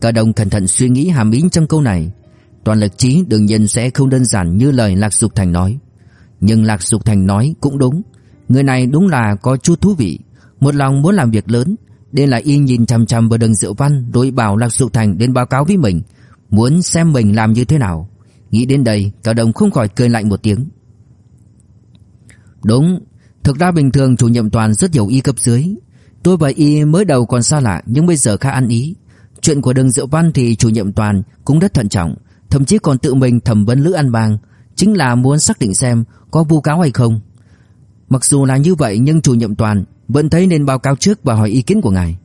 Cả đồng cẩn thận suy nghĩ hàm ý trong câu này. Toàn lực trí đương nhiên sẽ không đơn giản như lời Lạc Dục Thành nói. Nhưng Lạc Dục Thành nói cũng đúng. Người này đúng là có chút thú vị. Một lòng muốn làm việc lớn, Nên là y nhìn chằm chằm vào đường Diệu Văn Rồi bảo Lạc Dục Thành đến báo cáo với mình, Muốn xem mình làm như thế nào. Nghĩ đến đây, cả Đồng không khỏi cười lạnh một tiếng. Đúng. Thực ra bình thường chủ nhiệm toàn rất nhiều y cấp dưới. Tôi và y mới đầu còn xa lạ, Nhưng bây giờ khá ăn ý. Chuyện của đường Diệu Văn thì chủ nhiệm toàn cũng rất thận trọng, Thậm chí còn tự mình thẩm vấn Lữ An Bang, Chính là muốn xác định xem có vu cáo hay không. Mặc dù là như vậy, nhưng chủ nhiệm toàn Vẫn thấy nên báo cáo trước và hỏi ý kiến của ngài.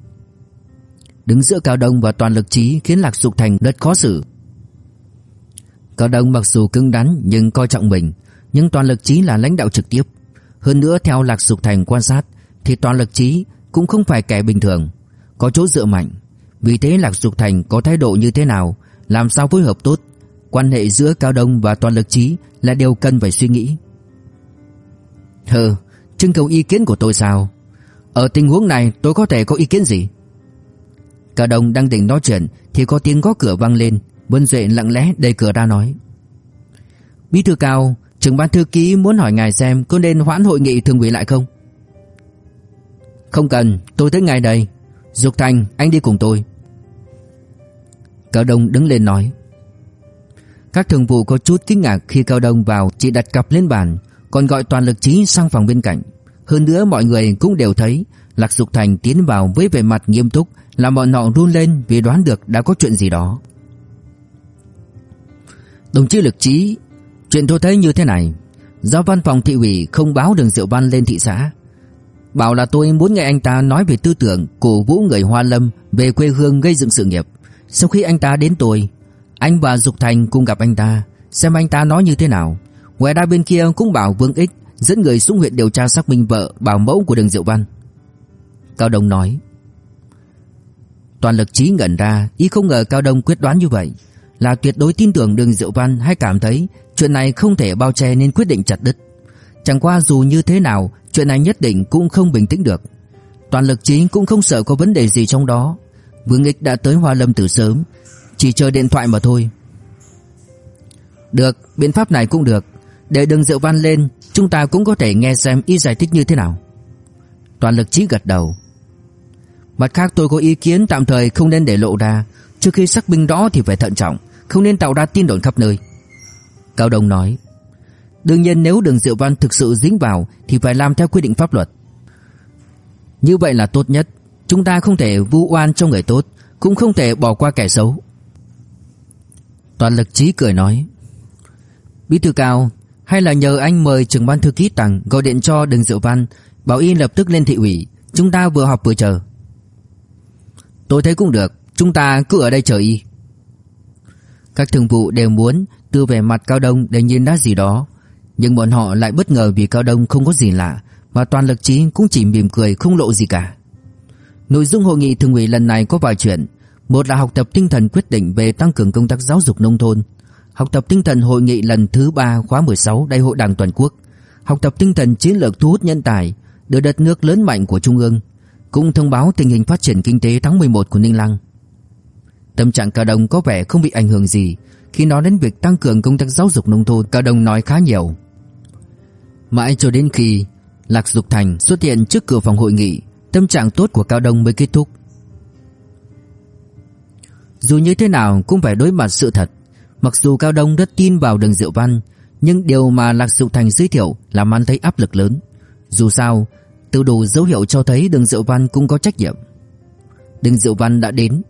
Đứng giữa Cao Đông và toàn lực trí Khiến Lạc Dục Thành rất khó xử. Cao Đông mặc dù cứng đắn nhưng coi trọng mình, Nhưng toàn lực trí là lãnh đạo trực tiếp. Hơn nữa theo Lạc Dục Thành quan sát, Thì toàn lực trí cũng không phải kẻ bình thường. Có chỗ dựa mạnh. Vì thế Lạc Dục Thành có thái độ như thế nào, Làm sao phối hợp tốt, Quan hệ giữa Cao Đông và toàn lực trí Là điều cần phải suy nghĩ. Hừ, Trưng cầu ý kiến của tôi sao? Ở tình huống này tôi có thể có ý kiến gì? Cao Đông đang định nói chuyện Thì có tiếng gõ cửa vang lên, Vân Duệ lặng lẽ đẩy cửa ra nói. Bí thư cao Trưởng ban thư ký muốn hỏi ngài xem Có nên hoãn hội nghị thường ủy lại không? Không cần, tôi tới ngài đây. Dục Thành, anh đi cùng tôi. Cao Đông đứng lên nói. Các thường vụ có chút kinh ngạc khi Cao Đông vào Chỉ đặt cặp lên bàn, Còn gọi toàn lực trí sang phòng bên cạnh. Hơn nữa mọi người cũng đều thấy, Lạc Dục Thành tiến vào với vẻ mặt nghiêm túc, Làm bọn họ run lên vì đoán được đã có chuyện gì đó. Đồng chí Lực Trí Chuyện tôi thấy như thế này. Do văn phòng thị ủy không báo đường Diệu Văn lên thị xã. Bảo là tôi muốn nghe anh ta nói về tư tưởng Cổ vũ người Hoa Lâm Về quê hương gây dựng sự nghiệp. Sau khi anh ta đến tôi, Anh và Dục Thành cùng gặp anh ta, Xem anh ta nói như thế nào. Ngoài ra bên kia cũng bảo Vương Ích Dẫn người xuống huyện điều tra xác minh vợ, Bảo mẫu của đường Diệu Văn. Cao Đông nói, Toàn lực trí ngẩn ra, Ý không ngờ Cao Đông quyết đoán như vậy. Là tuyệt đối tin tưởng đường Diệu Văn hay cảm thấy chuyện này không thể bao che nên quyết định chặt đứt. Chẳng qua dù như thế nào, chuyện này nhất định cũng không bình tĩnh được. Toàn lực trí cũng không sợ có vấn đề gì trong đó. Vương Nghịch đã tới Hoa Lâm từ sớm, chỉ chờ điện thoại mà thôi. Được, biện pháp này cũng được. Để đường rượu Văn lên, chúng ta cũng có thể nghe xem ý giải thích như thế nào. Toàn lực trí gật đầu. Mặt khác tôi có ý kiến tạm thời không nên để lộ ra, trước khi xác minh rõ thì phải thận trọng. Không nên tạo ra tin đồn khắp nơi Cao Đông nói, Đương nhiên nếu đường Diệu Văn thực sự dính vào Thì phải làm theo quy định pháp luật. Như vậy là tốt nhất. Chúng ta không thể vu oan cho người tốt, Cũng không thể bỏ qua kẻ xấu. Toàn lực trí cười nói, Bí thư cao, Hay là nhờ anh mời trưởng ban thư ký tặng Gọi điện cho đường Diệu Văn, Bảo y lập tức lên thị ủy, Chúng ta vừa họp vừa chờ. Tôi thấy cũng được, Chúng ta cứ ở đây chờ y. Các thường vụ đều muốn từ vẻ mặt Cao Đông để nhìn ra gì đó. Nhưng bọn họ lại bất ngờ vì Cao Đông không có gì lạ, Mà toàn lực trí cũng chỉ mỉm cười không lộ gì cả. Nội dung hội nghị thường ủy lần này có vài chuyện. Một là học tập tinh thần quyết định về tăng cường công tác giáo dục nông thôn. Học tập tinh thần hội nghị lần thứ 3 khóa 16 Đại hội Đảng Toàn quốc. Học tập tinh thần chiến lược thu hút nhân tài, Đưa đất nước lớn mạnh của Trung ương. Cũng thông báo tình hình phát triển kinh tế tháng 11 của Ninh Lăng. Tâm trạng Cao Đông có vẻ không bị ảnh hưởng gì khi nói đến việc tăng cường công tác giáo dục nông thôn, Cao Đông nói khá nhiều. Mãi cho đến khi Lạc Dục Thành xuất hiện trước cửa phòng hội nghị, Tâm trạng tốt của Cao Đông mới kết thúc. Dù như thế nào cũng phải đối mặt sự thật. Mặc dù Cao Đông rất tin vào đường Diệu Văn, Nhưng điều mà Lạc Dục Thành giới thiệu Làm anh thấy áp lực lớn. Dù sao, Từ đủ dấu hiệu cho thấy đường Diệu Văn cũng có trách nhiệm. Đường Diệu Văn đã đến.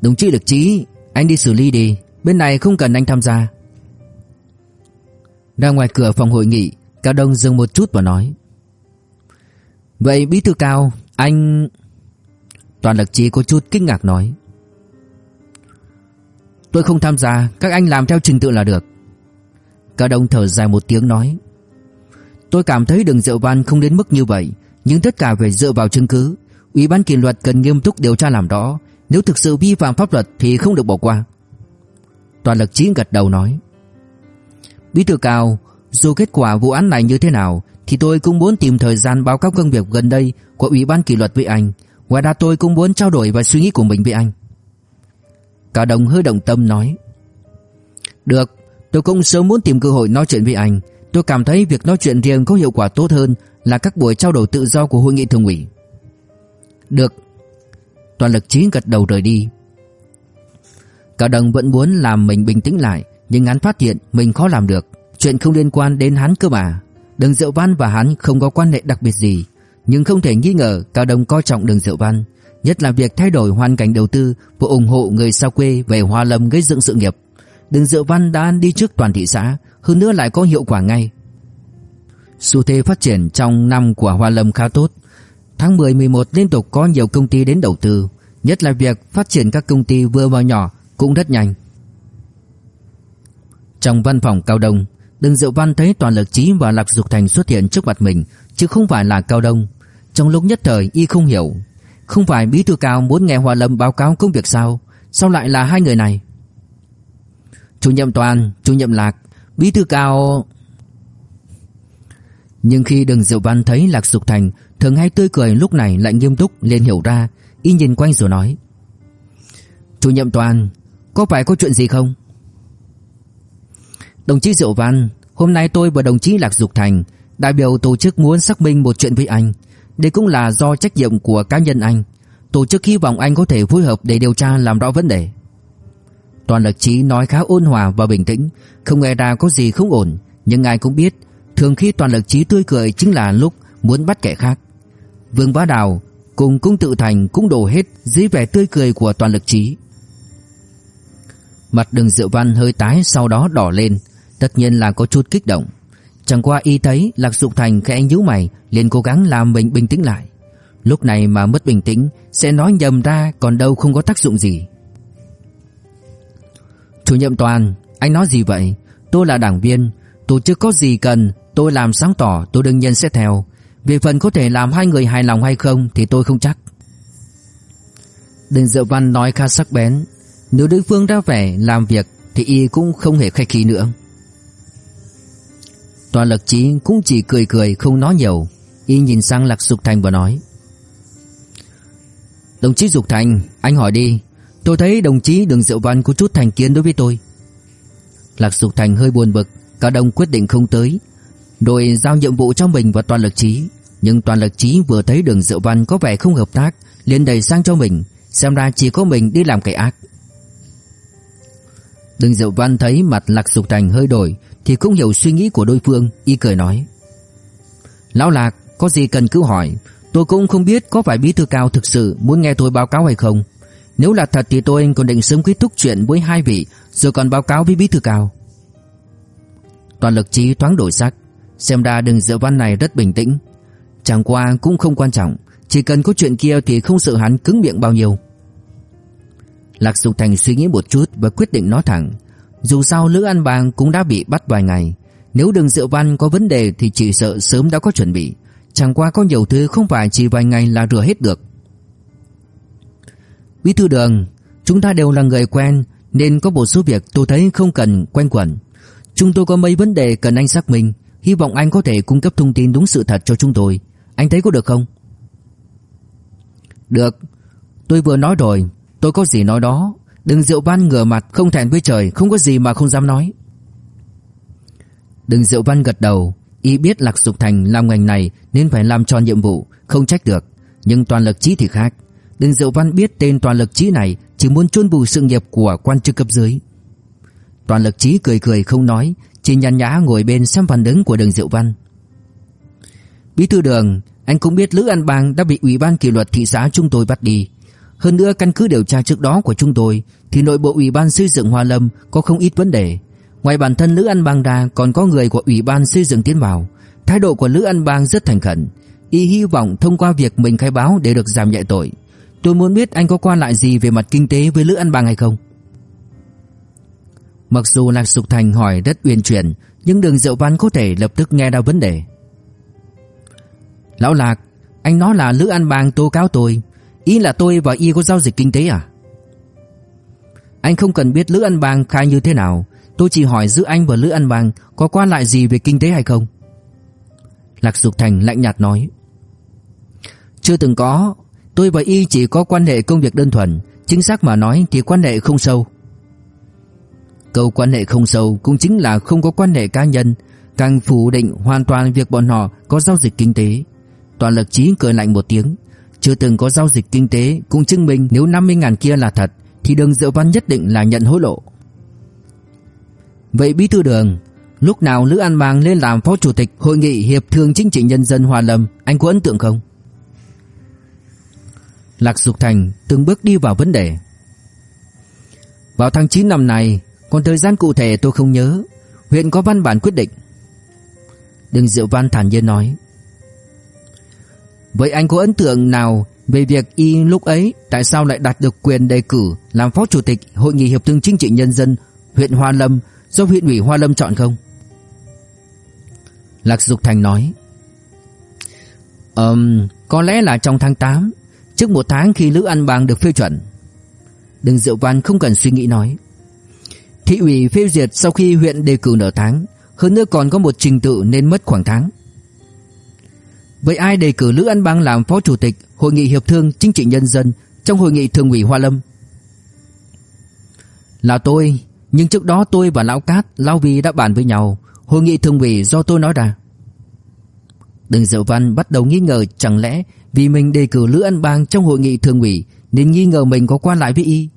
Đồng chí Lực Trí anh đi xử lý đi. Bên này không cần anh tham gia. Ra ngoài cửa phòng hội nghị, Cao Đông dừng một chút và nói. Vậy Bí Thư Cao, Anh Toàn Lực Trí có chút kinh ngạc nói. Tôi không tham gia, Các anh làm theo trình tự là được. Cao Đông thở dài một tiếng nói. Tôi cảm thấy đường Diệu Văn không đến mức như vậy, Nhưng tất cả phải dựa vào chứng cứ. Ủy ban kỷ luật cần nghiêm túc điều tra làm rõ nếu thực sự vi phạm pháp luật Thì không được bỏ qua. Toàn lực trí gật đầu nói. Bí thư cao, Dù kết quả vụ án này như thế nào, Thì tôi cũng muốn tìm thời gian báo cáo công việc gần đây Của Ủy ban kỷ luật với anh. Ngoài ra tôi cũng muốn trao đổi và suy nghĩ của mình với anh. Cả đồng hơi động tâm nói. Được, Tôi cũng sớm muốn tìm cơ hội nói chuyện với anh. Tôi cảm thấy việc nói chuyện riêng có hiệu quả tốt hơn Là các buổi trao đổi tự do của hội nghị thường ủy. Được Toàn lực trí gật đầu rời đi. Cả đồng vẫn muốn làm mình bình tĩnh lại, Nhưng hắn phát hiện mình khó làm được. Chuyện không liên quan đến hắn cơ mà. Đường Diệu Văn và hắn không có quan hệ đặc biệt gì, Nhưng không thể nghi ngờ Cao Đông coi trọng đường Diệu Văn, Nhất là việc thay đổi hoàn cảnh đầu tư Và ủng hộ người xa quê về Hoa Lâm gây dựng sự nghiệp. Đường Diệu Văn đã đi trước toàn thị xã, Hơn nữa lại có hiệu quả ngay. Xu thế phát triển trong năm của Hoa Lâm khá tốt. Tháng 10-11 liên tục có nhiều công ty đến đầu tư Nhất là việc phát triển các công ty vừa và nhỏ cũng rất nhanh. Trong văn phòng Cao Đông Đừng Diệu Văn thấy Toàn Lực Trí và Lạc Dục Thành xuất hiện trước mặt mình Chứ không phải là Cao Đông. Trong lúc nhất thời y không hiểu Không phải Bí Thư Cao muốn nghe Hoa Lâm báo cáo công việc sao Sao lại là hai người này? Chủ nhiệm Toàn, chủ nhiệm Lạc Bí Thư Cao. Nhưng khi Đừng Diệu Văn thấy Lạc Dục Thành Thường hay tươi cười lúc này lại nghiêm túc liền hiểu ra, Y nhìn quanh rồi nói. Chủ nhiệm Toàn, Có phải có chuyện gì không? Đồng chí Diệu Văn, Hôm nay tôi và đồng chí Lạc Dục Thành, Đại biểu tổ chức muốn xác minh một chuyện với anh. Đây cũng là do trách nhiệm của cá nhân anh. Tổ chức hy vọng anh có thể phối hợp để điều tra làm rõ vấn đề. Toàn lực trí nói khá ôn hòa và bình tĩnh, Không nghe ra có gì không ổn. Nhưng ai cũng biết, Thường khi toàn lực trí tươi cười chính là lúc muốn bắt kẻ khác. Vương Bá Đào cùng cung tự thành cũng đổ hết dưới vẻ tươi cười của toàn lực trí. Mặt đường Diệu Văn hơi tái sau đó đỏ lên, Tất nhiên là có chút kích động. Chẳng qua y thấy Lạc Dục Thành khẽ nhíu mày, liền cố gắng làm mình bình tĩnh lại. Lúc này mà mất bình tĩnh, Sẽ nói nhầm ra còn đâu không có tác dụng gì. Chủ nhiệm toàn, Anh nói gì vậy? Tôi là đảng viên, Tổ chức có gì cần, Tôi làm sáng tỏ, tôi đương nhiên sẽ theo. Về phần có thể làm hai người hài lòng hay không Thì tôi không chắc. Đinh Diệu Văn nói khá sắc bén. Nếu đối phương ra vẻ làm việc Thì y cũng không hề khách khí nữa. Toàn lực trí cũng chỉ cười cười, không nói nhiều. Y nhìn sang Lạc Dục Thành và nói, Đồng chí Dục Thành, Anh hỏi đi. Tôi thấy đồng chí Đường Diệu Văn có chút thành kiến đối với tôi. Lạc Dục Thành hơi buồn bực, cả đồng quyết định không tới đội giao nhiệm vụ cho mình và Toàn Lực Trí nhưng Toàn Lực Trí vừa thấy Đường Diệu Văn có vẻ không hợp tác, liền đẩy sang cho mình, Xem ra chỉ có mình đi làm kẻ ác. Đường Diệu Văn thấy mặt Lạc Dục Thành hơi đổi, Thì cũng hiểu suy nghĩ của đối phương, Y cười nói. Lão Lạc, có gì cần cứ hỏi, Tôi cũng không biết có phải bí thư cao thực sự Muốn nghe tôi báo cáo hay không. Nếu là thật thì tôi còn định sớm kết thúc chuyện với hai vị, Rồi còn báo cáo với bí thư cao. Toàn lực trí thoáng đổi sắc, Xem ra đường Diệu Văn này rất bình tĩnh Chẳng qua cũng không quan trọng, Chỉ cần có chuyện kia thì không sợ hắn cứng miệng bao nhiêu. Lạc Dục Thành suy nghĩ một chút và quyết định nói thẳng, Dù sao Lữ An Bang cũng đã bị bắt vài ngày, Nếu đường Diệu Văn có vấn đề thì chỉ sợ sớm đã có chuẩn bị, Chẳng qua có nhiều thứ không phải chỉ vài ngày là rửa hết được. Bí thư đường, Chúng ta đều là người quen, Nên có một số việc tôi thấy không cần quanh quẩn. Chúng tôi có mấy vấn đề cần anh xác minh, Hy vọng anh có thể cung cấp thông tin đúng sự thật cho chúng tôi. Anh thấy có được không? Được. Tôi vừa nói rồi. Tôi có gì nói đó. Đừng Diệu Văn ngửa mặt, không thẹn với trời. Không có gì mà không dám nói. Đừng Diệu Văn gật đầu. Y biết Lạc Dục Thành làm ngành này Nên phải làm tròn nhiệm vụ, Không trách được. Nhưng toàn lực trí thì khác. Đừng Diệu Văn biết tên toàn lực trí này Chỉ muốn chôn bù sự nghiệp của quan chức cấp dưới. Toàn lực trí cười cười không nói, Chỉ nhàn nhã ngồi bên xem phản ứng của đường Diệu Văn Bí thư đường, Anh cũng biết Lữ An Bang đã bị Ủy ban kỷ luật thị xã chúng tôi bắt đi. Hơn nữa, căn cứ điều tra trước đó của chúng tôi, Thì nội bộ Ủy ban xây dựng Hoa Lâm có không ít vấn đề. Ngoài bản thân Lữ An Bang ra, còn có người của Ủy ban xây dựng tiến vào. Thái độ của Lữ An Bang rất thành khẩn. Y hy vọng thông qua việc mình khai báo để được giảm nhẹ tội. Tôi muốn biết anh có quan lại gì về mặt kinh tế với Lữ An Bang hay không? Mặc dù Lạc Sục Thành hỏi rất uyển chuyển, Nhưng đường Diệu Văn có thể lập tức nghe ra vấn đề. Lão Lạc, Anh nói là Lữ An Bang tố cáo tôi. Ý là tôi và Y có giao dịch kinh tế à? Anh không cần biết Lữ An Bang khai như thế nào. Tôi chỉ hỏi giữa anh và Lữ An Bang Có quan lại gì về kinh tế hay không. Lạc Dục Thành lạnh nhạt nói. Chưa từng có. Tôi và Y chỉ có quan hệ công việc đơn thuần. Chính xác mà nói thì quan hệ không sâu. Câu quan hệ không sâu cũng chính là không có quan hệ cá nhân. Càng phủ định hoàn toàn việc bọn họ có giao dịch kinh tế. Toàn lực trí cười lạnh một tiếng. Chưa từng có giao dịch kinh tế cũng chứng minh nếu 50.000 kia là thật, Thì đường Diệu Văn nhất định là nhận hối lộ. Vậy bí thư đường, Lúc nào Lữ An Bang lên làm phó chủ tịch Hội nghị Hiệp thương Chính trị Nhân dân Hòa Lâm, Anh có ấn tượng không? Lạc Dục Thành từng bước đi vào vấn đề. Vào tháng 9 năm này Còn thời gian cụ thể tôi không nhớ, Huyện có văn bản quyết định. Đừng Diệu Văn thản nhiên nói Vậy anh có ấn tượng nào về việc y lúc ấy tại sao lại đạt được quyền đề cử làm phó chủ tịch Hội nghị Hiệp thương Chính trị Nhân dân huyện Hoa Lâm do huyện ủy Hoa Lâm chọn không? Lạc Dục Thành nói um, Có lẽ là trong tháng 8 Trước một tháng khi Lữ An Bang được phê chuẩn Đừng Diệu Văn không cần suy nghĩ nói Thị ủy phê duyệt sau khi huyện đề cử nửa tháng Hơn nữa còn có một trình tự nên mất khoảng tháng Vậy ai đề cử Lữ An Bang làm phó chủ tịch Hội nghị Hiệp thương Chính trị Nhân dân Trong hội nghị thường ủy Hoa Lâm? Là tôi, Nhưng trước đó tôi và Lão Cát, Lão Vi đã bàn với nhau. Hội nghị thường ủy do tôi nói ra. Đừng Diệu Văn, bắt đầu nghi ngờ, Chẳng lẽ vì mình đề cử Lữ an Bang Trong hội nghị thường ủy Nên nghi ngờ mình có quan lại với y?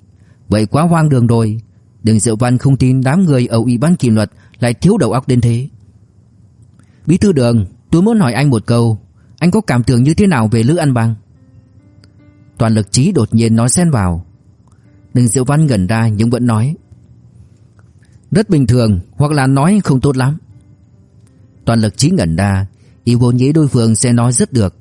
Vậy quá hoang đường rồi. Đừng Diệu Văn không tin đám người ở ủy ban kỷ luật Lại thiếu đầu óc đến thế. Bí thư đường, Tôi muốn hỏi anh một câu. Anh có cảm tưởng như thế nào về Lữ An Bang? Toàn lực trí đột nhiên nói xen vào. Đừng Diệu Văn gần ra nhưng vẫn nói. Rất bình thường, Hoặc là nói không tốt lắm. Toàn lực trí ngẩn ra Y vốn nghĩ đối phương sẽ nói rất được.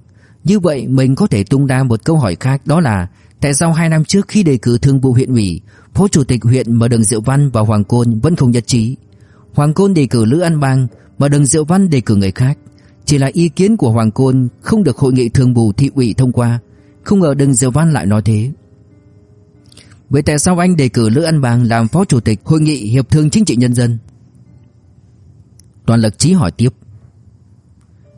Như vậy mình có thể tung ra một câu hỏi khác, Đó là Tại sao hai năm trước khi đề cử thương vụ huyện ủy, Phó chủ tịch huyện mà Đường Diệu Văn và Hoàng Côn vẫn không nhất trí? Hoàng Côn đề cử Lữ An Bang Mà Đường Diệu Văn đề cử người khác. Chỉ là ý kiến của Hoàng Côn Không được hội nghị thường bù thị ủy thông qua. Không ngờ Đường Diệu Văn lại nói thế. Vậy tại sao anh đề cử Lữ An Bang Làm phó chủ tịch hội nghị hiệp thương chính trị nhân dân? Toàn lực trí hỏi tiếp.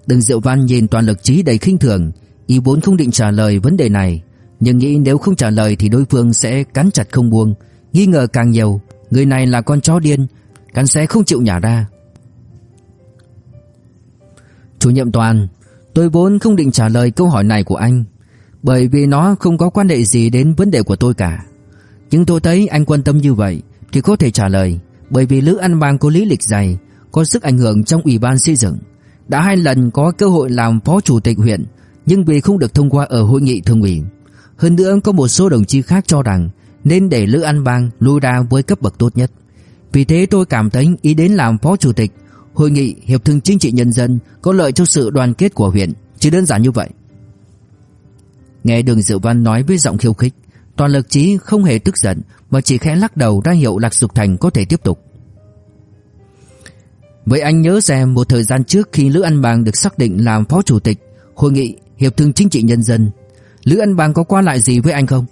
Đừng Diệu Văn nhìn toàn lực trí đầy khinh thường Y vốn không định trả lời vấn đề này, Nhưng nghĩ nếu không trả lời thì đối phương sẽ cắn chặt không buông, Nghi ngờ càng nhiều, Người này là con chó điên, Cắn sẽ không chịu nhả ra. Chủ nhiệm toàn, Tôi vốn không định trả lời câu hỏi này của anh, Bởi vì nó không có quan hệ gì đến vấn đề của tôi cả Nhưng tôi thấy anh quan tâm như vậy Thì có thể trả lời, Bởi vì Lữ An Bang có lý lịch dày, Có sức ảnh hưởng trong ủy ban xây dựng đã hai lần có cơ hội làm phó chủ tịch huyện, nhưng vì không được thông qua ở hội nghị thường ủy. Hơn nữa có một số đồng chí khác cho rằng nên để Lữ An Bang lui ra với cấp bậc tốt nhất. Vì thế tôi cảm thấy ý đến làm phó chủ tịch hội nghị hiệp thương chính trị nhân dân có lợi cho sự đoàn kết của huyện, chỉ đơn giản như vậy. Nghe Đường Diệu Văn nói với giọng khiêu khích, toàn lực trí không hề tức giận mà chỉ khẽ lắc đầu ra hiệu Lạc Dục Thành có thể tiếp tục. Vậy anh nhớ xem một thời gian trước khi Lữ An Bang được xác định làm phó chủ tịch Hội nghị Hiệp thương Chính trị Nhân dân Lữ An Bang có qua lại gì với anh không?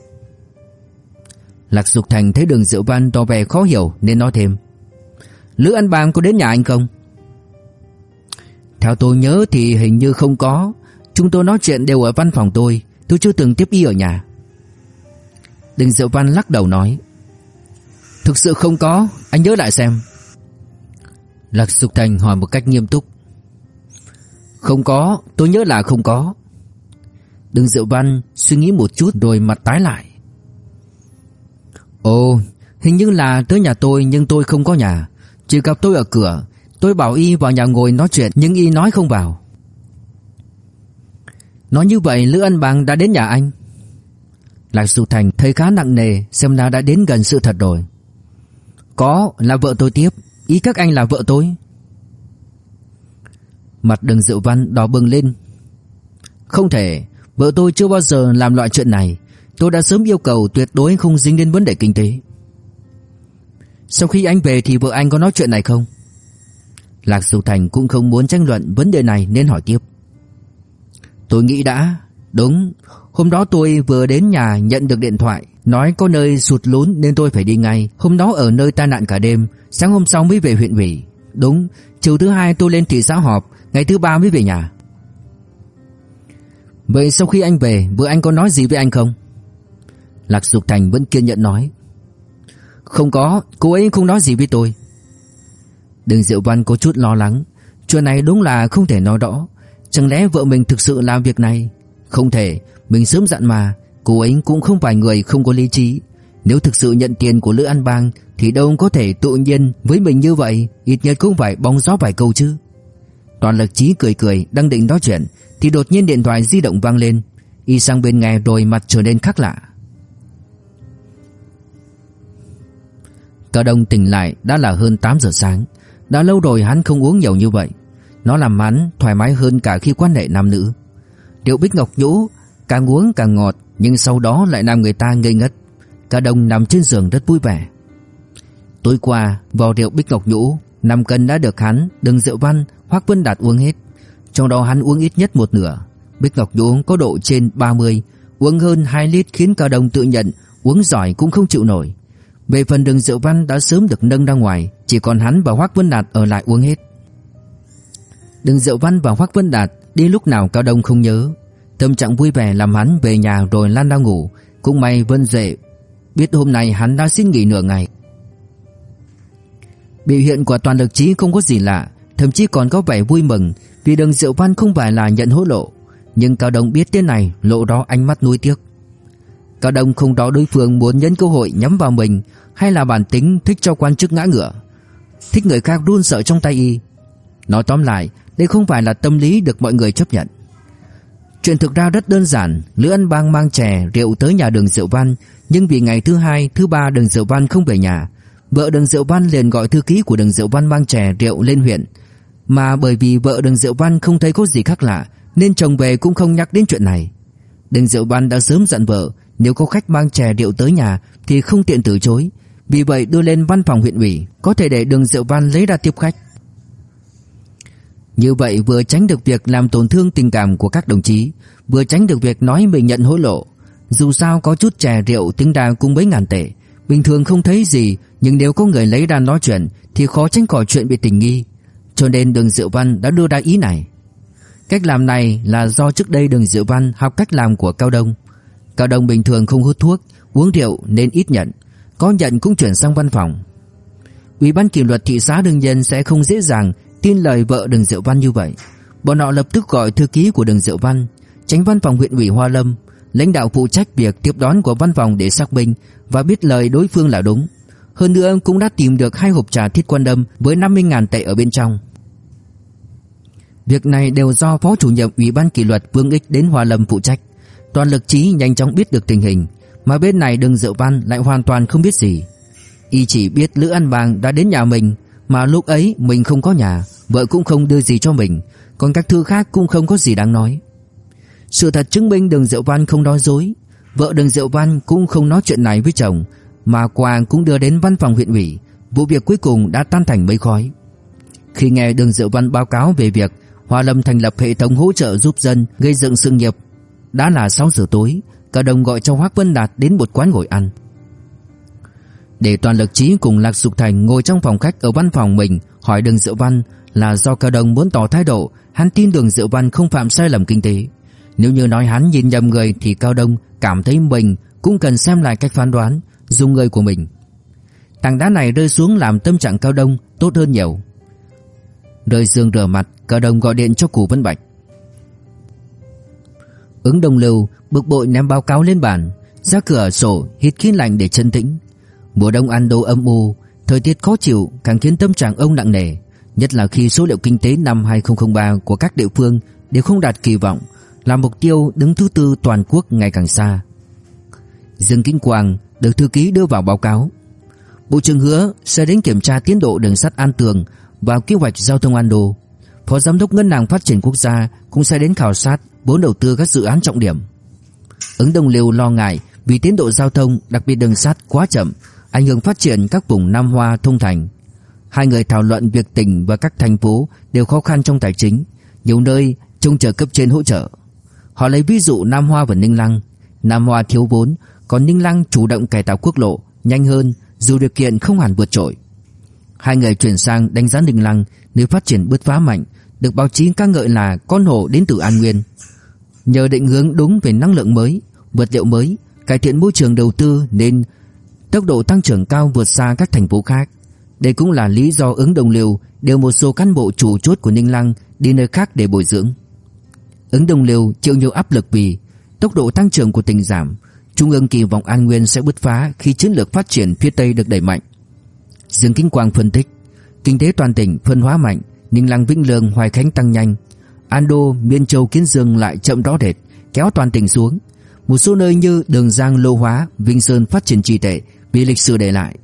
Lạc Dục Thành thấy đường Diệu Văn tỏ vẻ khó hiểu nên nói thêm Lữ An Bang có đến nhà anh không? Theo tôi nhớ thì hình như không có. Chúng tôi nói chuyện đều ở văn phòng tôi. Tôi chưa từng tiếp y ở nhà. Đinh Diệu Văn lắc đầu nói, Thực sự không có. Anh nhớ lại xem. Lạc Dục Thành hỏi một cách nghiêm túc, Không có, Tôi nhớ là không có. Đinh Diệu Văn suy nghĩ một chút rồi mặt tái lại. Ồ, Hình như là tới nhà tôi nhưng tôi không có nhà. Chỉ gặp tôi ở cửa Tôi bảo y vào nhà ngồi nói chuyện, Nhưng y nói không vào. Nói như vậy, Lữ Ân Bằng đã đến nhà anh. Lạc Sư Thành thấy khá nặng nề, Xem ra đã đến gần sự thật rồi. Có là vợ tôi tiếp, Ý các anh là vợ tôi. Mặt đường Diệu Văn đỏ bừng lên. Không thể, Vợ tôi chưa bao giờ làm loại chuyện này. Tôi đã sớm yêu cầu tuyệt đối không dính đến vấn đề kinh tế. Sau khi anh về thì vợ anh có nói chuyện này không? Lạc Dục Thành cũng không muốn tranh luận vấn đề này nên hỏi tiếp. Tôi nghĩ đã, Đúng. Hôm đó tôi vừa đến nhà nhận được điện thoại, Nói có nơi sụt lún nên tôi phải đi ngay. Hôm đó ở nơi tai nạn cả đêm, Sáng hôm sau mới về huyện ủy. Đúng, Chiều thứ hai tôi lên thị xã họp, Ngày thứ ba mới về nhà. Vậy sau khi anh về Vợ anh có nói gì với anh không? Lạc Dục Thành vẫn kiên nhẫn nói. Không có, Cô ấy không nói gì với tôi. Đường Diệu Văn có chút lo lắng. Chuyện này đúng là không thể nói rõ. Chẳng lẽ vợ mình thực sự làm việc này? Không thể, Mình sớm dặn mà. Cô ấy cũng không phải người không có lý trí. Nếu thực sự nhận tiền của Lữ An Bang, Thì đâu có thể tự nhiên với mình như vậy. Ít nhất cũng phải bóng gió vài câu chứ. Toàn lực trí cười cười, Đang định nói chuyện, Thì đột nhiên điện thoại di động vang lên. Y sang bên nghe rồi mặt trở nên khác lạ. Cao Đông tỉnh lại, đã là hơn 8 giờ sáng. Đã lâu rồi hắn không uống nhiều như vậy. Nó làm hắn thoải mái hơn cả khi quan hệ nam nữ. Rượu bích ngọc nhũ, Càng uống càng ngọt, Nhưng sau đó lại làm người ta ngây ngất. Cả đồng nằm trên giường rất vui vẻ. Tối qua vò rượu bích ngọc nhũ, năm cân đã được hắn Đừng rượu văn, Hoác Vân Đạt uống hết. Trong đó hắn uống ít nhất một nửa. Bích ngọc nhũ có độ trên 30 Uống hơn 2 lít khiến cả đồng tự nhận Uống giỏi cũng không chịu nổi. Về phần đường rượu văn đã sớm được nâng ra ngoài Chỉ còn hắn và Hoác Vân Đạt ở lại uống hết Đường Diệu Văn và Hoắc Vân Đạt đi lúc nào Cao Đông không nhớ. Tâm trạng vui vẻ làm hắn về nhà rồi lan ra ngủ. Cũng may Vân Duệ biết hôm nay hắn đã xin nghỉ nửa ngày. Biểu hiện của toàn lực trí không có gì lạ, thậm chí còn có vẻ vui mừng vì Đường Diệu Văn không phải là nhận hối lộ. Nhưng Cao Đông biết thế này lộ đó ánh mắt nuối tiếc. Cao Đông không rõ đối phương muốn nhân cơ hội nhắm vào mình hay là bản tính thích cho quan chức ngã ngựa. Thích người khác run sợ trong tay y. Nói tóm lại, đây không phải là tâm lý được mọi người chấp nhận Chuyện thực ra rất đơn giản Lữ Ân Bang mang chè rượu tới nhà đường Diệu Văn Nhưng vì ngày thứ hai Thứ ba đường Diệu Văn không về nhà Vợ đường Diệu Văn liền gọi thư ký của đường Diệu Văn mang chè rượu lên huyện Mà bởi vì vợ đường Diệu Văn không thấy có gì khác lạ Nên chồng về cũng không nhắc đến chuyện này Đường Diệu Văn đã sớm dặn vợ nếu có khách mang chè rượu tới nhà Thì không tiện từ chối Vì vậy đưa lên văn phòng huyện ủy Có thể để đường rượu Văn lấy ra tiếp khách như vậy vừa tránh được việc làm tổn thương tình cảm của các đồng chí, vừa tránh được việc nói mình nhận hối lộ. Dù sao có chút chè rượu tính ra cũng mấy ngàn tệ, bình thường không thấy gì, nhưng nếu có người lấy ra nói chuyện thì khó tránh khỏi chuyện bị tình nghi. Cho nên Đường Diệu Văn đã đưa ra ý này. Cách làm này là do trước đây Đường Diệu Văn học cách làm của Cao Đông. Cao Đông bình thường không hút thuốc, uống rượu nên ít nhận, có nhận cũng chuyển sang văn phòng. Ủy ban kỷ luật thị xã đương nhiên sẽ không dễ dàng tin lời vợ Đường Diệu Văn như vậy. Bọn họ lập tức gọi thư ký của Đường Diệu Văn, tránh văn phòng huyện ủy Hoa Lâm, lãnh đạo phụ trách việc tiếp đón của văn phòng để xác minh và biết lời đối phương là đúng. Hơn nữa cũng đã tìm được hai hộp trà thiết quan đâm với 50.000 tệ ở bên trong. Việc này đều do Phó chủ nhiệm Ủy ban kỷ luật Vương Ích đến Hoa Lâm phụ trách. Toàn lực trí nhanh chóng biết được tình hình, mà bên này Đường Diệu Văn lại hoàn toàn không biết gì. Y chỉ biết Lữ An Bang đã đến nhà mình mà lúc ấy mình không có nhà Vợ cũng không đưa gì cho mình Còn các thư khác cũng không có gì đáng nói. Sự thật chứng minh đường Diệu Văn không nói dối. Vợ đường Diệu Văn cũng không nói chuyện này với chồng Mà Quang cũng đưa đến văn phòng huyện ủy. Vụ việc cuối cùng đã tan thành mây khói. Khi nghe Đường Diệu Văn báo cáo về việc Hoa Lâm thành lập hệ thống hỗ trợ giúp dân gây dựng sự nghiệp, đã là 6 giờ tối, Cao Đông gọi cho Hoắc Vân Đạt đến một quán ngồi ăn. Để toàn lực trí cùng Lạc Dục Thành ngồi trong phòng khách ở văn phòng mình hỏi Đường Diệu Văn là do Cao Đông muốn tỏ thái độ, hắn tin Đường Diệu Văn không phạm sai lầm kinh tế. Nếu như nói hắn nhìn nhầm người thì Cao Đông cảm thấy mình cũng cần xem lại cách phán đoán, dùng người của mình. Tảng đá này rơi xuống làm tâm trạng Cao Đông tốt hơn nhiều. Rơi giường rửa mặt, Cao Đông gọi điện cho Cù Vân Bạch. Ứng Đồng Lưu bực bội ném báo cáo lên bàn, ra cửa sổ hít khí lạnh để chân tĩnh. Mùa đông ăn đồ âm u, thời tiết khó chịu càng khiến tâm trạng ông nặng nề, nhất là khi số liệu kinh tế năm 2003 của các địa phương đều không đạt kỳ vọng, là mục tiêu đứng thứ tư toàn quốc ngày càng xa. Dương Kinh Quang được thư ký đưa vào báo cáo. Bộ trưởng hứa sẽ đến kiểm tra tiến độ đường sắt An Tường và kế hoạch giao thông An Đô. Phó Giám đốc Ngân hàng Phát triển Quốc gia cũng sẽ đến khảo sát vốn đầu tư các dự án trọng điểm. Ứng Đông Liêu lo ngại vì tiến độ giao thông, đặc biệt đường sắt quá chậm, ảnh hưởng phát triển các vùng Nam Hoa thông thành. Hai người thảo luận việc tỉnh và các thành phố đều khó khăn trong tài chính, nhiều nơi trông chờ cấp trên hỗ trợ. Họ lấy ví dụ Nam Hoa và Ninh Lăng. Nam Hoa thiếu vốn, còn Ninh Lăng chủ động cải tạo quốc lộ, nhanh hơn, dù điều kiện không hẳn vượt trội. Hai người chuyển sang đánh giá Ninh Lăng nếu phát triển bứt phá mạnh, được báo chí ca ngợi là con hổ đến từ An Nguyên. Nhờ định hướng đúng về năng lượng mới, vật liệu mới, cải thiện môi trường đầu tư nên tốc độ tăng trưởng cao vượt xa các thành phố khác. Đây cũng là lý do ứng đồng liều đều một số cán bộ chủ chốt của Ninh Lăng đi nơi khác để bồi dưỡng. Ứng đồng liều chịu nhiều áp lực vì tốc độ tăng trưởng của tỉnh giảm, Trung ương kỳ vọng An Nguyên sẽ bứt phá khi chiến lược phát triển phía Tây được đẩy mạnh. Dương Kinh Quang phân tích, kinh tế toàn tỉnh phân hóa mạnh, Ninh Lăng Vĩnh Lương Hoài Khánh tăng nhanh, Ando Miên Châu Kiến Dương lại chậm rõ rệt, kéo toàn tỉnh xuống. Một số nơi như Đường Giang Lô Hóa, Vinh Sơn phát triển trì tệ vì lịch sử để lại.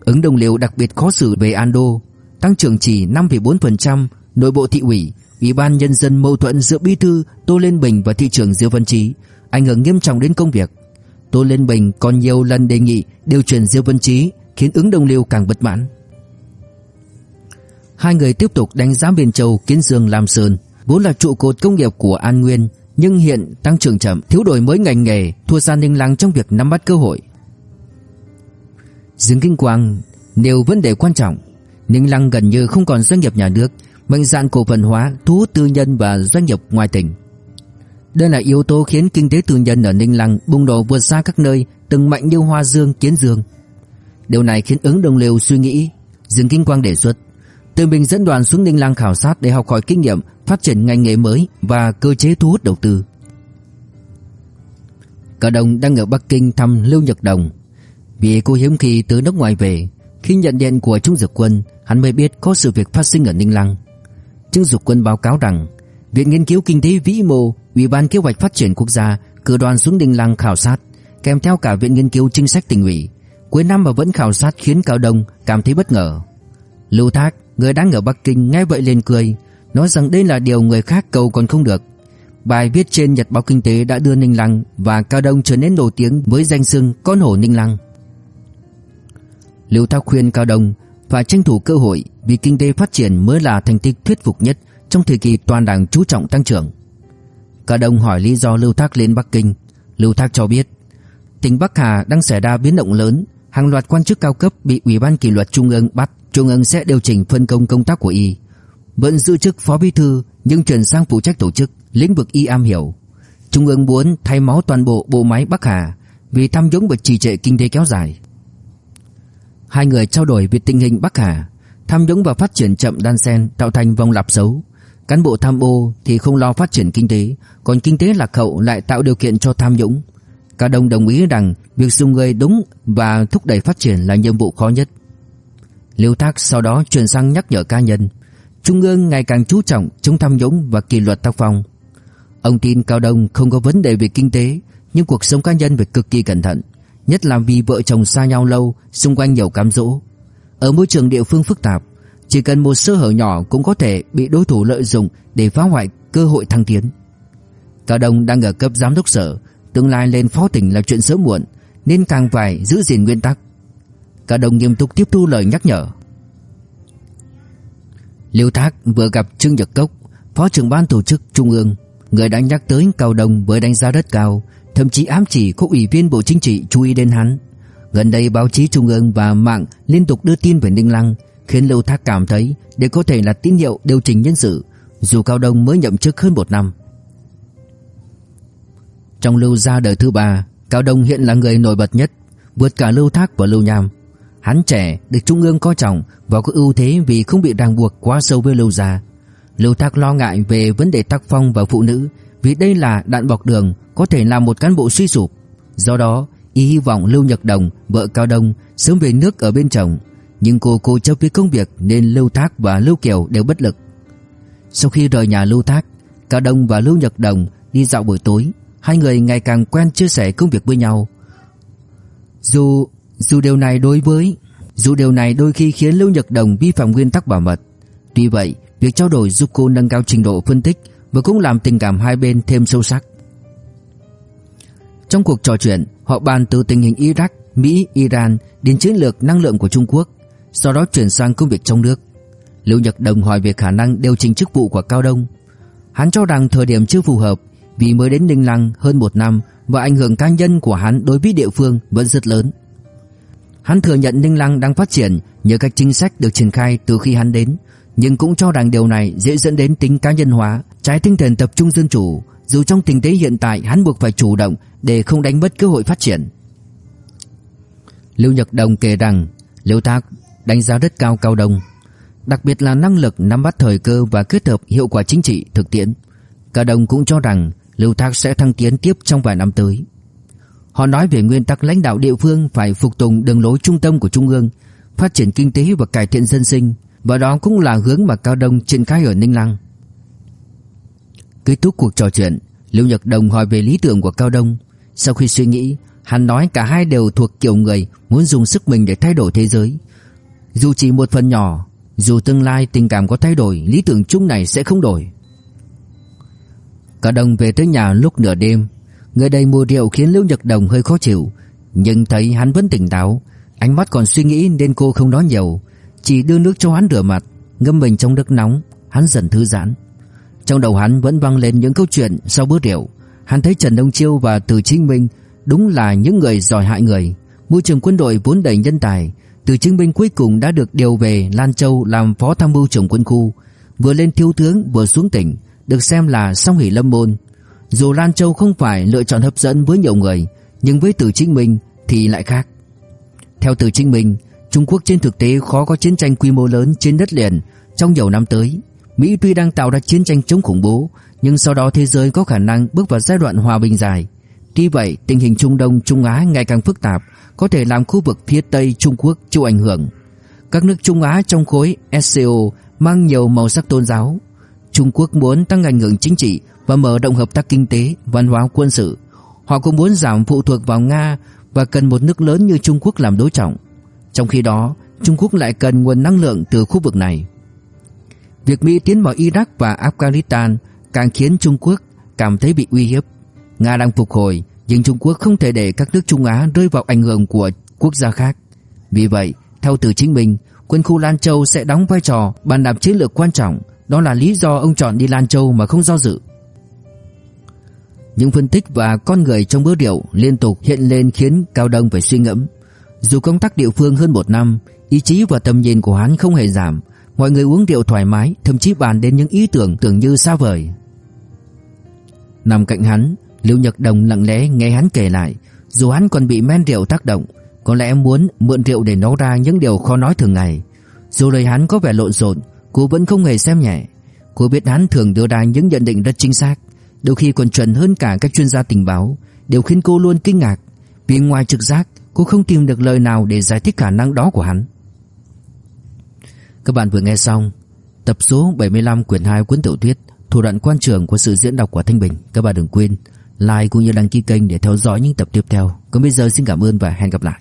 Ứng đồng liều đặc biệt khó xử về Ando tăng trưởng chỉ 5,4%, nội bộ thị ủy, ủy ban nhân dân mâu thuẫn giữa bí thư Tô liên Bình và thị trưởng Diêu Văn Chí, ảnh hưởng nghiêm trọng đến công việc. Tô liên Bình còn nhiều lần đề nghị điều chuyển Diêu Văn Chí, khiến ứng đồng liều càng bất mãn. Hai người tiếp tục đánh giá Biên Châu, Kiến Dương, Lam Sơn, vốn là trụ cột công nghiệp của An Nguyên, nhưng hiện tăng trưởng chậm, thiếu đổi mới ngành nghề, thua xa Ninh Lăng trong việc nắm bắt cơ hội. Dương Kinh Quang nêu vấn đề quan trọng, Ninh Lăng gần như không còn doanh nghiệp nhà nước, mạnh dạn cổ phần hóa, thu hút tư nhân và doanh nghiệp ngoài tỉnh. Đây là yếu tố khiến kinh tế tư nhân ở Ninh Lăng bùng nổ vượt xa các nơi từng mạnh như Hoa Dương, Kiến Dương. Điều này khiến ứng đồng liều suy nghĩ, Dương Kinh Quang đề xuất Tự mình dẫn đoàn xuống Ninh Lăng khảo sát để học hỏi kinh nghiệm phát triển ngành nghề mới và cơ chế thu hút đầu tư. Cả đồng đang ở Bắc Kinh thăm Lưu Nhật Đồng. Vì cô hiếm khi từ nước ngoài về, khi nhận điện của Trung dược Quân, hắn mới biết có sự việc phát sinh ở Ninh Lăng. Trung dược Quân báo cáo rằng, Viện Nghiên cứu Kinh tế Vĩ mô, Ủy ban Kế hoạch Phát triển Quốc gia cử đoàn xuống Ninh Lăng khảo sát, kèm theo cả Viện Nghiên cứu Chính sách tỉnh ủy. Cuối năm mà vẫn khảo sát khiến Cao Đông cảm thấy bất ngờ. Lưu Thác, người đang ở Bắc Kinh nghe vậy liền cười, nói rằng đây là điều người khác cầu còn không được. Bài viết trên Nhật báo Kinh tế đã đưa Ninh Lăng và Cao Đông trở nên nổi tiếng với danh xưng con hổ Ninh Lăng. Lưu Thác khuyên Cao Đông phải tranh thủ cơ hội vì kinh tế phát triển mới là thành tích thuyết phục nhất trong thời kỳ toàn đảng chú trọng tăng trưởng. Cao Đông hỏi lý do Lưu Thác lên Bắc Kinh. Lưu Thác cho biết, tỉnh Bắc Hà đang xảy ra biến động lớn, hàng loạt quan chức cao cấp bị Ủy ban kỷ luật Trung ương bắt Trung ương sẽ điều chỉnh phân công công tác của y, vẫn giữ chức phó bí thư nhưng chuyển sang phụ trách tổ chức, lĩnh vực y am hiểu. Trung ương muốn thay máu toàn bộ bộ máy Bắc Hà vì tham nhũng và trì trệ kinh tế kéo dài. Hai người trao đổi về tình hình Bắc Hà, tham nhũng và phát triển chậm đan xen tạo thành vòng lặp xấu. Cán bộ tham ô thì không lo phát triển kinh tế, còn kinh tế lạc hậu lại tạo điều kiện cho tham nhũng. Cả đồng đồng ý rằng việc dùng người đúng và thúc đẩy phát triển là nhiệm vụ khó nhất. Lưu Thác sau đó chuyển sang nhắc nhở cá nhân. Trung ương ngày càng chú trọng chống tham nhũng và kỷ luật tác phong. Ông tin Cao Đông không có vấn đề về kinh tế, nhưng cuộc sống cá nhân phải cực kỳ cẩn thận, nhất là vì vợ chồng xa nhau lâu, xung quanh nhiều cám dỗ. Ở môi trường địa phương phức tạp, chỉ cần một sơ hở nhỏ cũng có thể bị đối thủ lợi dụng để phá hoại cơ hội thăng tiến. Cao Đông đang ở cấp giám đốc sở, tương lai lên phó tỉnh là chuyện sớm muộn, nên càng phải giữ gìn nguyên tắc. Cả đồng nghiêm túc tiếp thu lời nhắc nhở Liêu Thác vừa gặp Trương Nhật Cốc, Phó trưởng ban tổ chức Trung ương, người đã nhắc tới Cao Đông với đánh giá rất cao, thậm chí ám chỉ có ủy viên Bộ Chính trị chú ý đến hắn. Gần đây báo chí Trung ương và mạng liên tục đưa tin về Ninh Lăng, khiến Lưu Thác cảm thấy để có thể là tín hiệu điều chỉnh nhân sự, dù Cao Đông mới nhậm chức hơn một năm. Trong Lưu gia đời thứ ba, Cao Đông hiện là người nổi bật nhất, vượt cả Lưu Thác và Lưu Nham. Hắn trẻ, được Trung ương coi trọng và có ưu thế vì không bị ràng buộc quá sâu với Lưu gia. Lưu Thác lo ngại về vấn đề tác phong và phụ nữ, vì đây là đạn bọc đường có thể làm một cán bộ suy sụp. Do đó, y hy vọng Lưu Nhật Đồng, vợ Cao Đông sớm về nước ở bên chồng, nhưng cô cố chấp với công việc nên Lưu Thác và Lưu Kiều đều bất lực. Sau khi rời nhà Lưu Thác, Cao Đông và Lưu Nhật Đồng đi dạo buổi tối, hai người ngày càng quen chia sẻ công việc với nhau. Dù dù điều này đối với dù điều này đôi khi khiến Lưu Nhật Đồng vi phạm nguyên tắc bảo mật. Tuy vậy, việc trao đổi giúp cô nâng cao trình độ phân tích và cũng làm tình cảm hai bên thêm sâu sắc. Trong cuộc trò chuyện, họ bàn từ tình hình Iraq, Mỹ, Iran đến chiến lược năng lượng của Trung Quốc, sau đó chuyển sang công việc trong nước. Lưu Nhật Đồng hỏi về khả năng điều chỉnh chức vụ của Cao Đông. Hắn cho rằng thời điểm chưa phù hợp vì mới đến Ninh Lăng hơn một năm và ảnh hưởng cá nhân của hắn đối với địa phương vẫn rất lớn. Hắn thừa nhận Ninh Lăng đang phát triển nhờ các chính sách được triển khai từ khi hắn đến, nhưng cũng cho rằng điều này dễ dẫn đến tính cá nhân hóa, trái tinh thần tập trung dân chủ, dù trong tình thế hiện tại hắn buộc phải chủ động để không đánh mất cơ hội phát triển. Lưu Nhật Đồng kể rằng Lưu Thác đánh giá rất cao Cao Đông, đặc biệt là năng lực nắm bắt thời cơ và kết hợp hiệu quả chính trị thực tiễn. Cao Đông cũng cho rằng Lưu Thác sẽ thăng tiến tiếp trong vài năm tới. Họ nói về nguyên tắc lãnh đạo địa phương phải phục tùng đường lối trung tâm của Trung ương, phát triển kinh tế và cải thiện dân sinh, và đó cũng là hướng mà Cao Đông triển khai ở Ninh Lăng. Kết thúc cuộc trò chuyện, Lưu Nhật Đồng hỏi về lý tưởng của Cao Đông. Sau khi suy nghĩ, hắn nói cả hai đều thuộc kiểu người muốn dùng sức mình để thay đổi thế giới. Dù chỉ một phần nhỏ, dù tương lai tình cảm có thay đổi, lý tưởng chung này sẽ không đổi. Cao Đông về tới nhà lúc nửa đêm, người đầy mùi rượu khiến Lưu Nhật Đồng hơi khó chịu, nhưng thấy hắn vẫn tỉnh táo, ánh mắt còn suy nghĩ nên cô không nói nhiều, chỉ đưa nước cho hắn rửa mặt, ngâm mình trong nước nóng, hắn dần thư giãn. Trong đầu hắn vẫn vang lên những câu chuyện sau bữa rượu. Hắn thấy Trần Đông Chiêu và Từ Chính Minh đúng là những người giỏi hại người. Môi trường quân đội vốn đầy nhân tài. Từ Chính Minh cuối cùng đã được điều về Lan Châu làm phó tham mưu trưởng quân khu. Vừa lên thiếu tướng vừa xuống tỉnh, được xem là song hỷ lâm môn. Dù Lan Châu không phải lựa chọn hấp dẫn với nhiều người, nhưng với Từ Chính Minh thì lại khác. Theo Từ Chính Minh, Trung Quốc trên thực tế khó có chiến tranh quy mô lớn trên đất liền trong nhiều năm tới. Mỹ tuy đang tạo ra chiến tranh chống khủng bố, nhưng sau đó thế giới có khả năng bước vào giai đoạn hòa bình dài. Tuy vậy, tình hình Trung Đông, Trung Á ngày càng phức tạp, có thể làm khu vực phía Tây Trung Quốc chịu ảnh hưởng. Các nước Trung Á trong khối SCO mang nhiều màu sắc tôn giáo. Trung Quốc muốn tăng ảnh hưởng chính trị và mở rộng hợp tác kinh tế, văn hóa quân sự. Họ cũng muốn giảm phụ thuộc vào Nga và cần một nước lớn như Trung Quốc làm đối trọng. Trong khi đó, Trung Quốc lại cần nguồn năng lượng từ khu vực này. Việc Mỹ tiến vào Iraq và Afghanistan càng khiến Trung Quốc cảm thấy bị uy hiếp. Nga đang phục hồi, nhưng Trung Quốc không thể để các nước Trung Á rơi vào ảnh hưởng của quốc gia khác. Vì vậy, theo từ chính mình, quân khu Lan Châu sẽ đóng vai trò bàn đạp chiến lược quan trọng, đó là lý do ông chọn đi Lan Châu mà không do dự. Những phân tích và con người trong bữa rượu liên tục hiện lên khiến Cao Đông phải suy ngẫm. Dù công tác địa phương hơn một năm, ý chí và tầm nhìn của hắn không hề giảm, Mọi người uống rượu thoải mái Thậm chí bàn đến những ý tưởng tưởng như xa vời. Nằm cạnh hắn Liễu Nhật Đồng lặng lẽ nghe hắn kể lại. Dù hắn còn bị men rượu tác động Có lẽ muốn mượn rượu để nói ra những điều khó nói thường ngày. Dù lời hắn có vẻ lộn xộn Cô vẫn không hề xem nhẹ. Cô biết hắn thường đưa ra những nhận định rất chính xác. Đôi khi còn chuẩn hơn cả các chuyên gia tình báo đều khiến cô luôn kinh ngạc, Vì ngoài trực giác, Cô không tìm được lời nào để giải thích khả năng đó của hắn các bạn vừa nghe xong tập số 75 quyển 2 cuốn tiểu thuyết Thủ đoạn quan trường của sự diễn đọc của Thanh Bình. Các bạn đừng quên like cũng như đăng ký kênh để theo dõi những tập tiếp theo. Còn bây giờ xin cảm ơn và hẹn gặp lại.